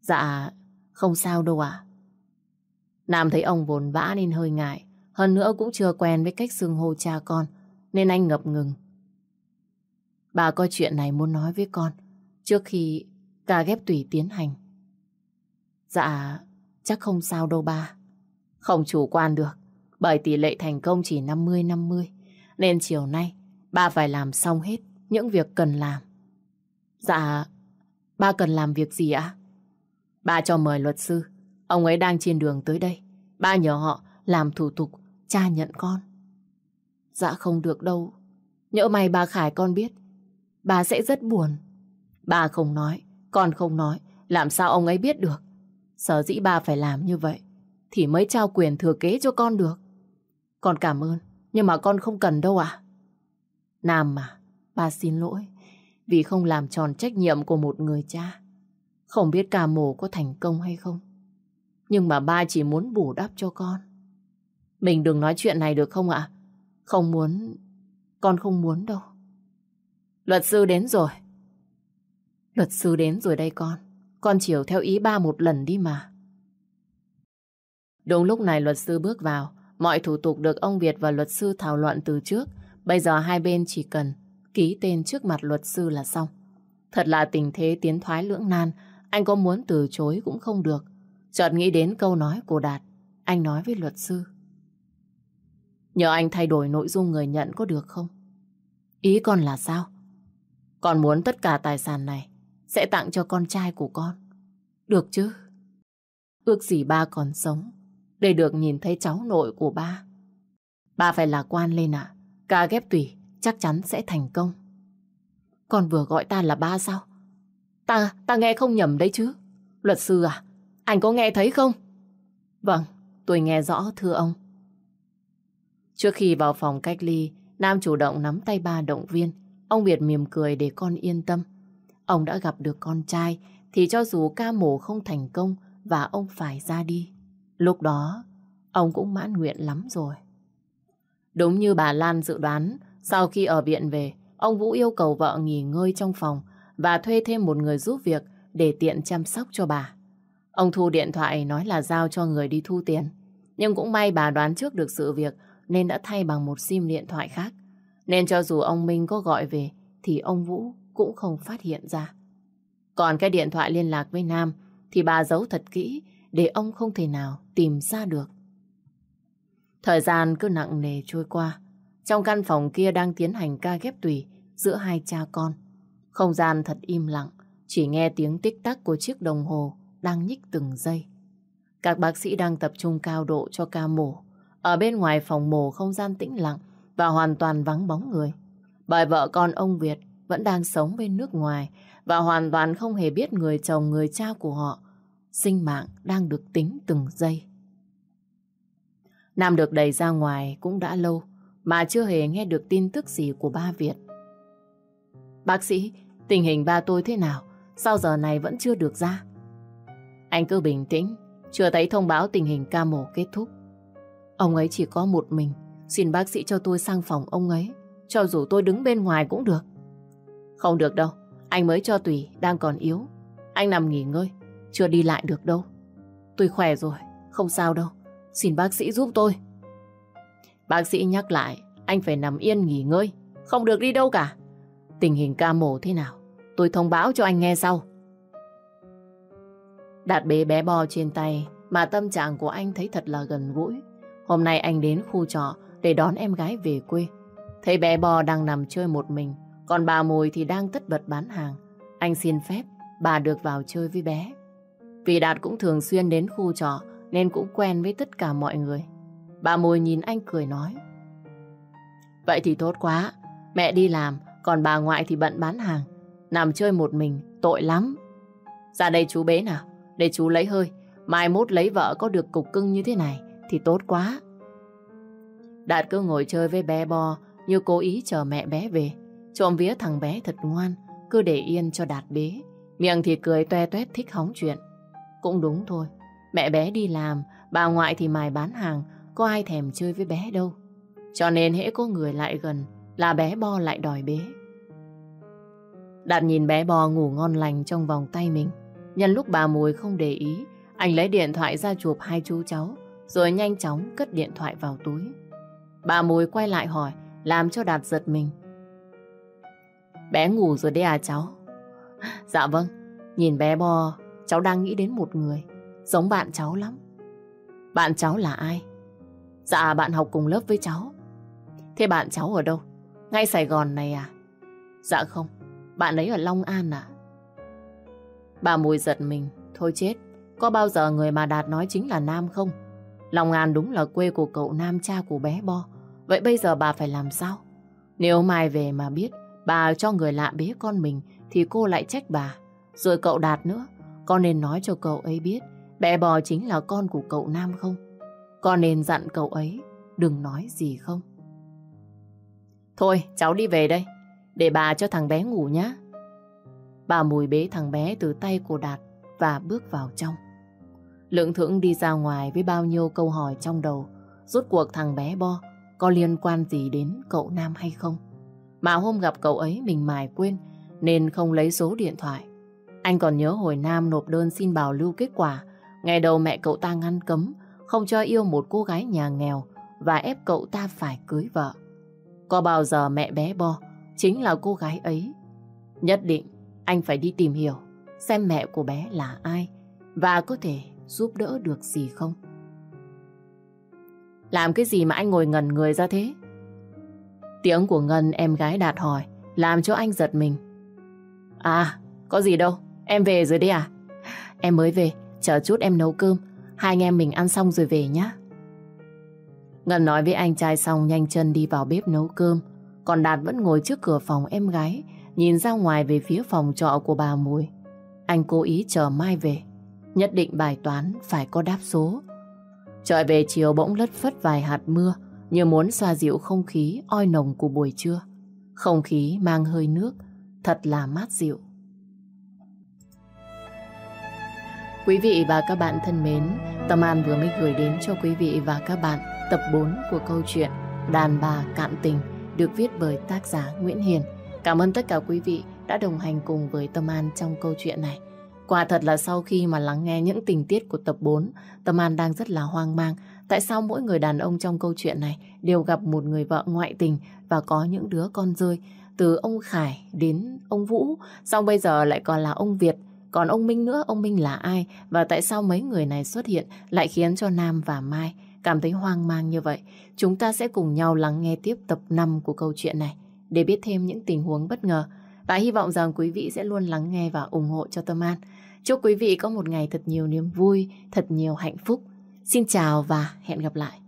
S1: Dạ, không sao đâu ạ. Nam thấy ông vốn vã nên hơi ngại. Hơn nữa cũng chưa quen với cách xưng hô cha con, nên anh ngập ngừng. Bà có chuyện này muốn nói với con, trước khi ca ghép tủy tiến hành. Dạ, chắc không sao đâu ba. Không chủ quan được, bởi tỷ lệ thành công chỉ 50-50, nên chiều nay ba phải làm xong hết những việc cần làm. Dạ, ba cần làm việc gì ạ? Ba cho mời luật sư, ông ấy đang trên đường tới đây. Ba nhờ họ làm thủ tục cha nhận con. Dạ không được đâu. Nhỡ may bà Khải con biết, bà sẽ rất buồn. Bà không nói, con không nói, làm sao ông ấy biết được? Sở dĩ bà phải làm như vậy, thì mới trao quyền thừa kế cho con được. Con cảm ơn, nhưng mà con không cần đâu ạ. Nam mà, bà xin lỗi, vì không làm tròn trách nhiệm của một người cha. Không biết ca mổ có thành công hay không. Nhưng mà ba chỉ muốn bù đắp cho con. Mình đừng nói chuyện này được không ạ? Không muốn, con không muốn đâu. Luật sư đến rồi. Luật sư đến rồi đây con. Con chiều theo ý ba một lần đi mà. Đúng lúc này luật sư bước vào. Mọi thủ tục được ông Việt và luật sư thảo luận từ trước. Bây giờ hai bên chỉ cần ký tên trước mặt luật sư là xong. Thật là tình thế tiến thoái lưỡng nan, anh có muốn từ chối cũng không được. Chợt nghĩ đến câu nói của Đạt, anh nói với luật sư. Nhờ anh thay đổi nội dung người nhận có được không? Ý con là sao? Con muốn tất cả tài sản này sẽ tặng cho con trai của con. Được chứ? Ước gì ba còn sống để được nhìn thấy cháu nội của ba. Ba phải lạc quan lên ạ. À? Ca ghép tủy chắc chắn sẽ thành công. Con vừa gọi ta là ba sao? Ta, ta nghe không nhầm đấy chứ. Luật sư à, anh có nghe thấy không? Vâng, tôi nghe rõ thưa ông. Trước khi vào phòng cách ly, Nam chủ động nắm tay ba động viên. Ông Việt mỉm cười để con yên tâm. Ông đã gặp được con trai thì cho dù ca mổ không thành công và ông phải ra đi. Lúc đó, ông cũng mãn nguyện lắm rồi. Đúng như bà Lan dự đoán, sau khi ở viện về, ông Vũ yêu cầu vợ nghỉ ngơi trong phòng và thuê thêm một người giúp việc để tiện chăm sóc cho bà. Ông thu điện thoại nói là giao cho người đi thu tiền. Nhưng cũng may bà đoán trước được sự việc nên đã thay bằng một sim điện thoại khác. Nên cho dù ông Minh có gọi về thì ông Vũ cũng không phát hiện ra. Còn cái điện thoại liên lạc với Nam thì bà giấu thật kỹ để ông không thể nào tìm ra được. Thời gian cứ nặng nề trôi qua. Trong căn phòng kia đang tiến hành ca ghép tùy giữa hai cha con. Không gian thật im lặng, chỉ nghe tiếng tích tắc của chiếc đồng hồ đang nhích từng giây. Các bác sĩ đang tập trung cao độ cho ca mổ. Ở bên ngoài phòng mổ không gian tĩnh lặng và hoàn toàn vắng bóng người. Bởi vợ con ông Việt vẫn đang sống bên nước ngoài và hoàn toàn không hề biết người chồng người cha của họ. Sinh mạng đang được tính từng giây. Nam được đẩy ra ngoài cũng đã lâu mà chưa hề nghe được tin tức gì của ba Việt. Bác sĩ, tình hình ba tôi thế nào? Sao giờ này vẫn chưa được ra? Anh cứ bình tĩnh, chưa thấy thông báo tình hình ca mổ kết thúc. Ông ấy chỉ có một mình, xin bác sĩ cho tôi sang phòng ông ấy, cho dù tôi đứng bên ngoài cũng được. Không được đâu, anh mới cho tùy, đang còn yếu. Anh nằm nghỉ ngơi, chưa đi lại được đâu. Tôi khỏe rồi, không sao đâu. Xin bác sĩ giúp tôi. Bác sĩ nhắc lại, anh phải nằm yên nghỉ ngơi, không được đi đâu cả. Tình hình ca mổ thế nào, tôi thông báo cho anh nghe sau. Đạt bế bé bò trên tay mà tâm trạng của anh thấy thật là gần gũi. Hôm nay anh đến khu trọ để đón em gái về quê. Thấy bé bò đang nằm chơi một mình, còn bà Mùi thì đang tất bật bán hàng. Anh xin phép bà được vào chơi với bé. Vì Đạt cũng thường xuyên đến khu trọ nên cũng quen với tất cả mọi người. Bà Mùi nhìn anh cười nói. Vậy thì tốt quá, mẹ đi làm, còn bà ngoại thì bận bán hàng. Nằm chơi một mình, tội lắm. Ra đây chú bế nào, để chú lấy hơi. Mai mốt lấy vợ có được cục cưng như thế này thì tốt quá. Đạt cứ ngồi chơi với bé Bo như cố ý chờ mẹ bé về. Trộm vía thằng bé thật ngoan, cứ để yên cho Đạt bế. Miệng thì cười toe toét thích hóng chuyện. Cũng đúng thôi, mẹ bé đi làm, bà ngoại thì mài bán hàng, có ai thèm chơi với bé đâu. Cho nên hễ có người lại gần là bé Bo lại đòi bế. Đạt nhìn bé Bo ngủ ngon lành trong vòng tay mình. Nhân lúc bà Mùi không để ý, anh lấy điện thoại ra chụp hai chú cháu, rồi nhanh chóng cất điện thoại vào túi. Bà Mùi quay lại hỏi, làm cho Đạt giật mình. Bé ngủ rồi đấy à cháu? Dạ vâng, nhìn bé Bo, cháu đang nghĩ đến một người, giống bạn cháu lắm. Bạn cháu là ai? Dạ bạn học cùng lớp với cháu. Thế bạn cháu ở đâu? Ngay Sài Gòn này à? Dạ không, bạn ấy ở Long An à? Bà Mùi giật mình, thôi chết, có bao giờ người mà Đạt nói chính là Nam không? Long An đúng là quê của cậu Nam cha của bé Bo. Vậy bây giờ bà phải làm sao? Nếu mai về mà biết bà cho người lạ bế con mình thì cô lại trách bà. Rồi cậu Đạt nữa, con nên nói cho cậu ấy biết bé bò chính là con của cậu Nam không? Con nên dặn cậu ấy đừng nói gì không? Thôi, cháu đi về đây. Để bà cho thằng bé ngủ nhé. Bà mùi bế thằng bé từ tay của Đạt và bước vào trong. Lượng thưởng đi ra ngoài với bao nhiêu câu hỏi trong đầu. Rốt cuộc thằng bé Bo có liên quan gì đến cậu Nam hay không? Mà hôm gặp cậu ấy mình mài quên nên không lấy số điện thoại. Anh còn nhớ hồi Nam nộp đơn xin bảo lưu kết quả. Ngày đầu mẹ cậu ta ngăn cấm không cho yêu một cô gái nhà nghèo và ép cậu ta phải cưới vợ. Có bao giờ mẹ bé Bo chính là cô gái ấy. Nhất định anh phải đi tìm hiểu xem mẹ của bé là ai và có thể giúp đỡ được gì không. Làm cái gì mà anh ngồi ngẩn người ra thế? Tiếng của Ngân em gái Đạt hỏi làm cho anh giật mình. À, có gì đâu, em về rồi đi à? Em mới về, chờ chút em nấu cơm, hai anh em mình ăn xong rồi về nhé. Ngân nói với anh trai xong nhanh chân đi vào bếp nấu cơm, còn Đạt vẫn ngồi trước cửa phòng em gái, nhìn ra ngoài về phía phòng trọ của bà Mùi. Anh cố ý chờ Mai về, nhất định bài toán phải có đáp số. Trời về chiều bỗng lất phất vài hạt mưa, như muốn xoa dịu không khí oi nồng của buổi trưa. Không khí mang hơi nước, thật là mát dịu. Quý vị và các bạn thân mến, Tâm An vừa mới gửi đến cho quý vị và các bạn tập 4 của câu chuyện Đàn bà cạn tình được viết bởi tác giả Nguyễn Hiền. Cảm ơn tất cả quý vị đã đồng hành cùng với Tâm An trong câu chuyện này. Quả thật là sau khi mà lắng nghe những tình tiết của tập 4, Tâm An đang rất là hoang mang. Tại sao mỗi người đàn ông trong câu chuyện này đều gặp một người vợ ngoại tình và có những đứa con rơi? Từ ông Khải đến ông Vũ, xong bây giờ lại còn là ông Việt. Còn ông Minh nữa, ông Minh là ai? Và tại sao mấy người này xuất hiện lại khiến cho Nam và Mai cảm thấy hoang mang như vậy? Chúng ta sẽ cùng nhau lắng nghe tiếp tập 5 của câu chuyện này để biết thêm những tình huống bất ngờ. Và hy vọng rằng quý vị sẽ luôn lắng nghe và ủng hộ cho Tâm An. Chúc quý vị có một ngày thật nhiều niềm vui, thật nhiều hạnh phúc. Xin chào và hẹn gặp lại.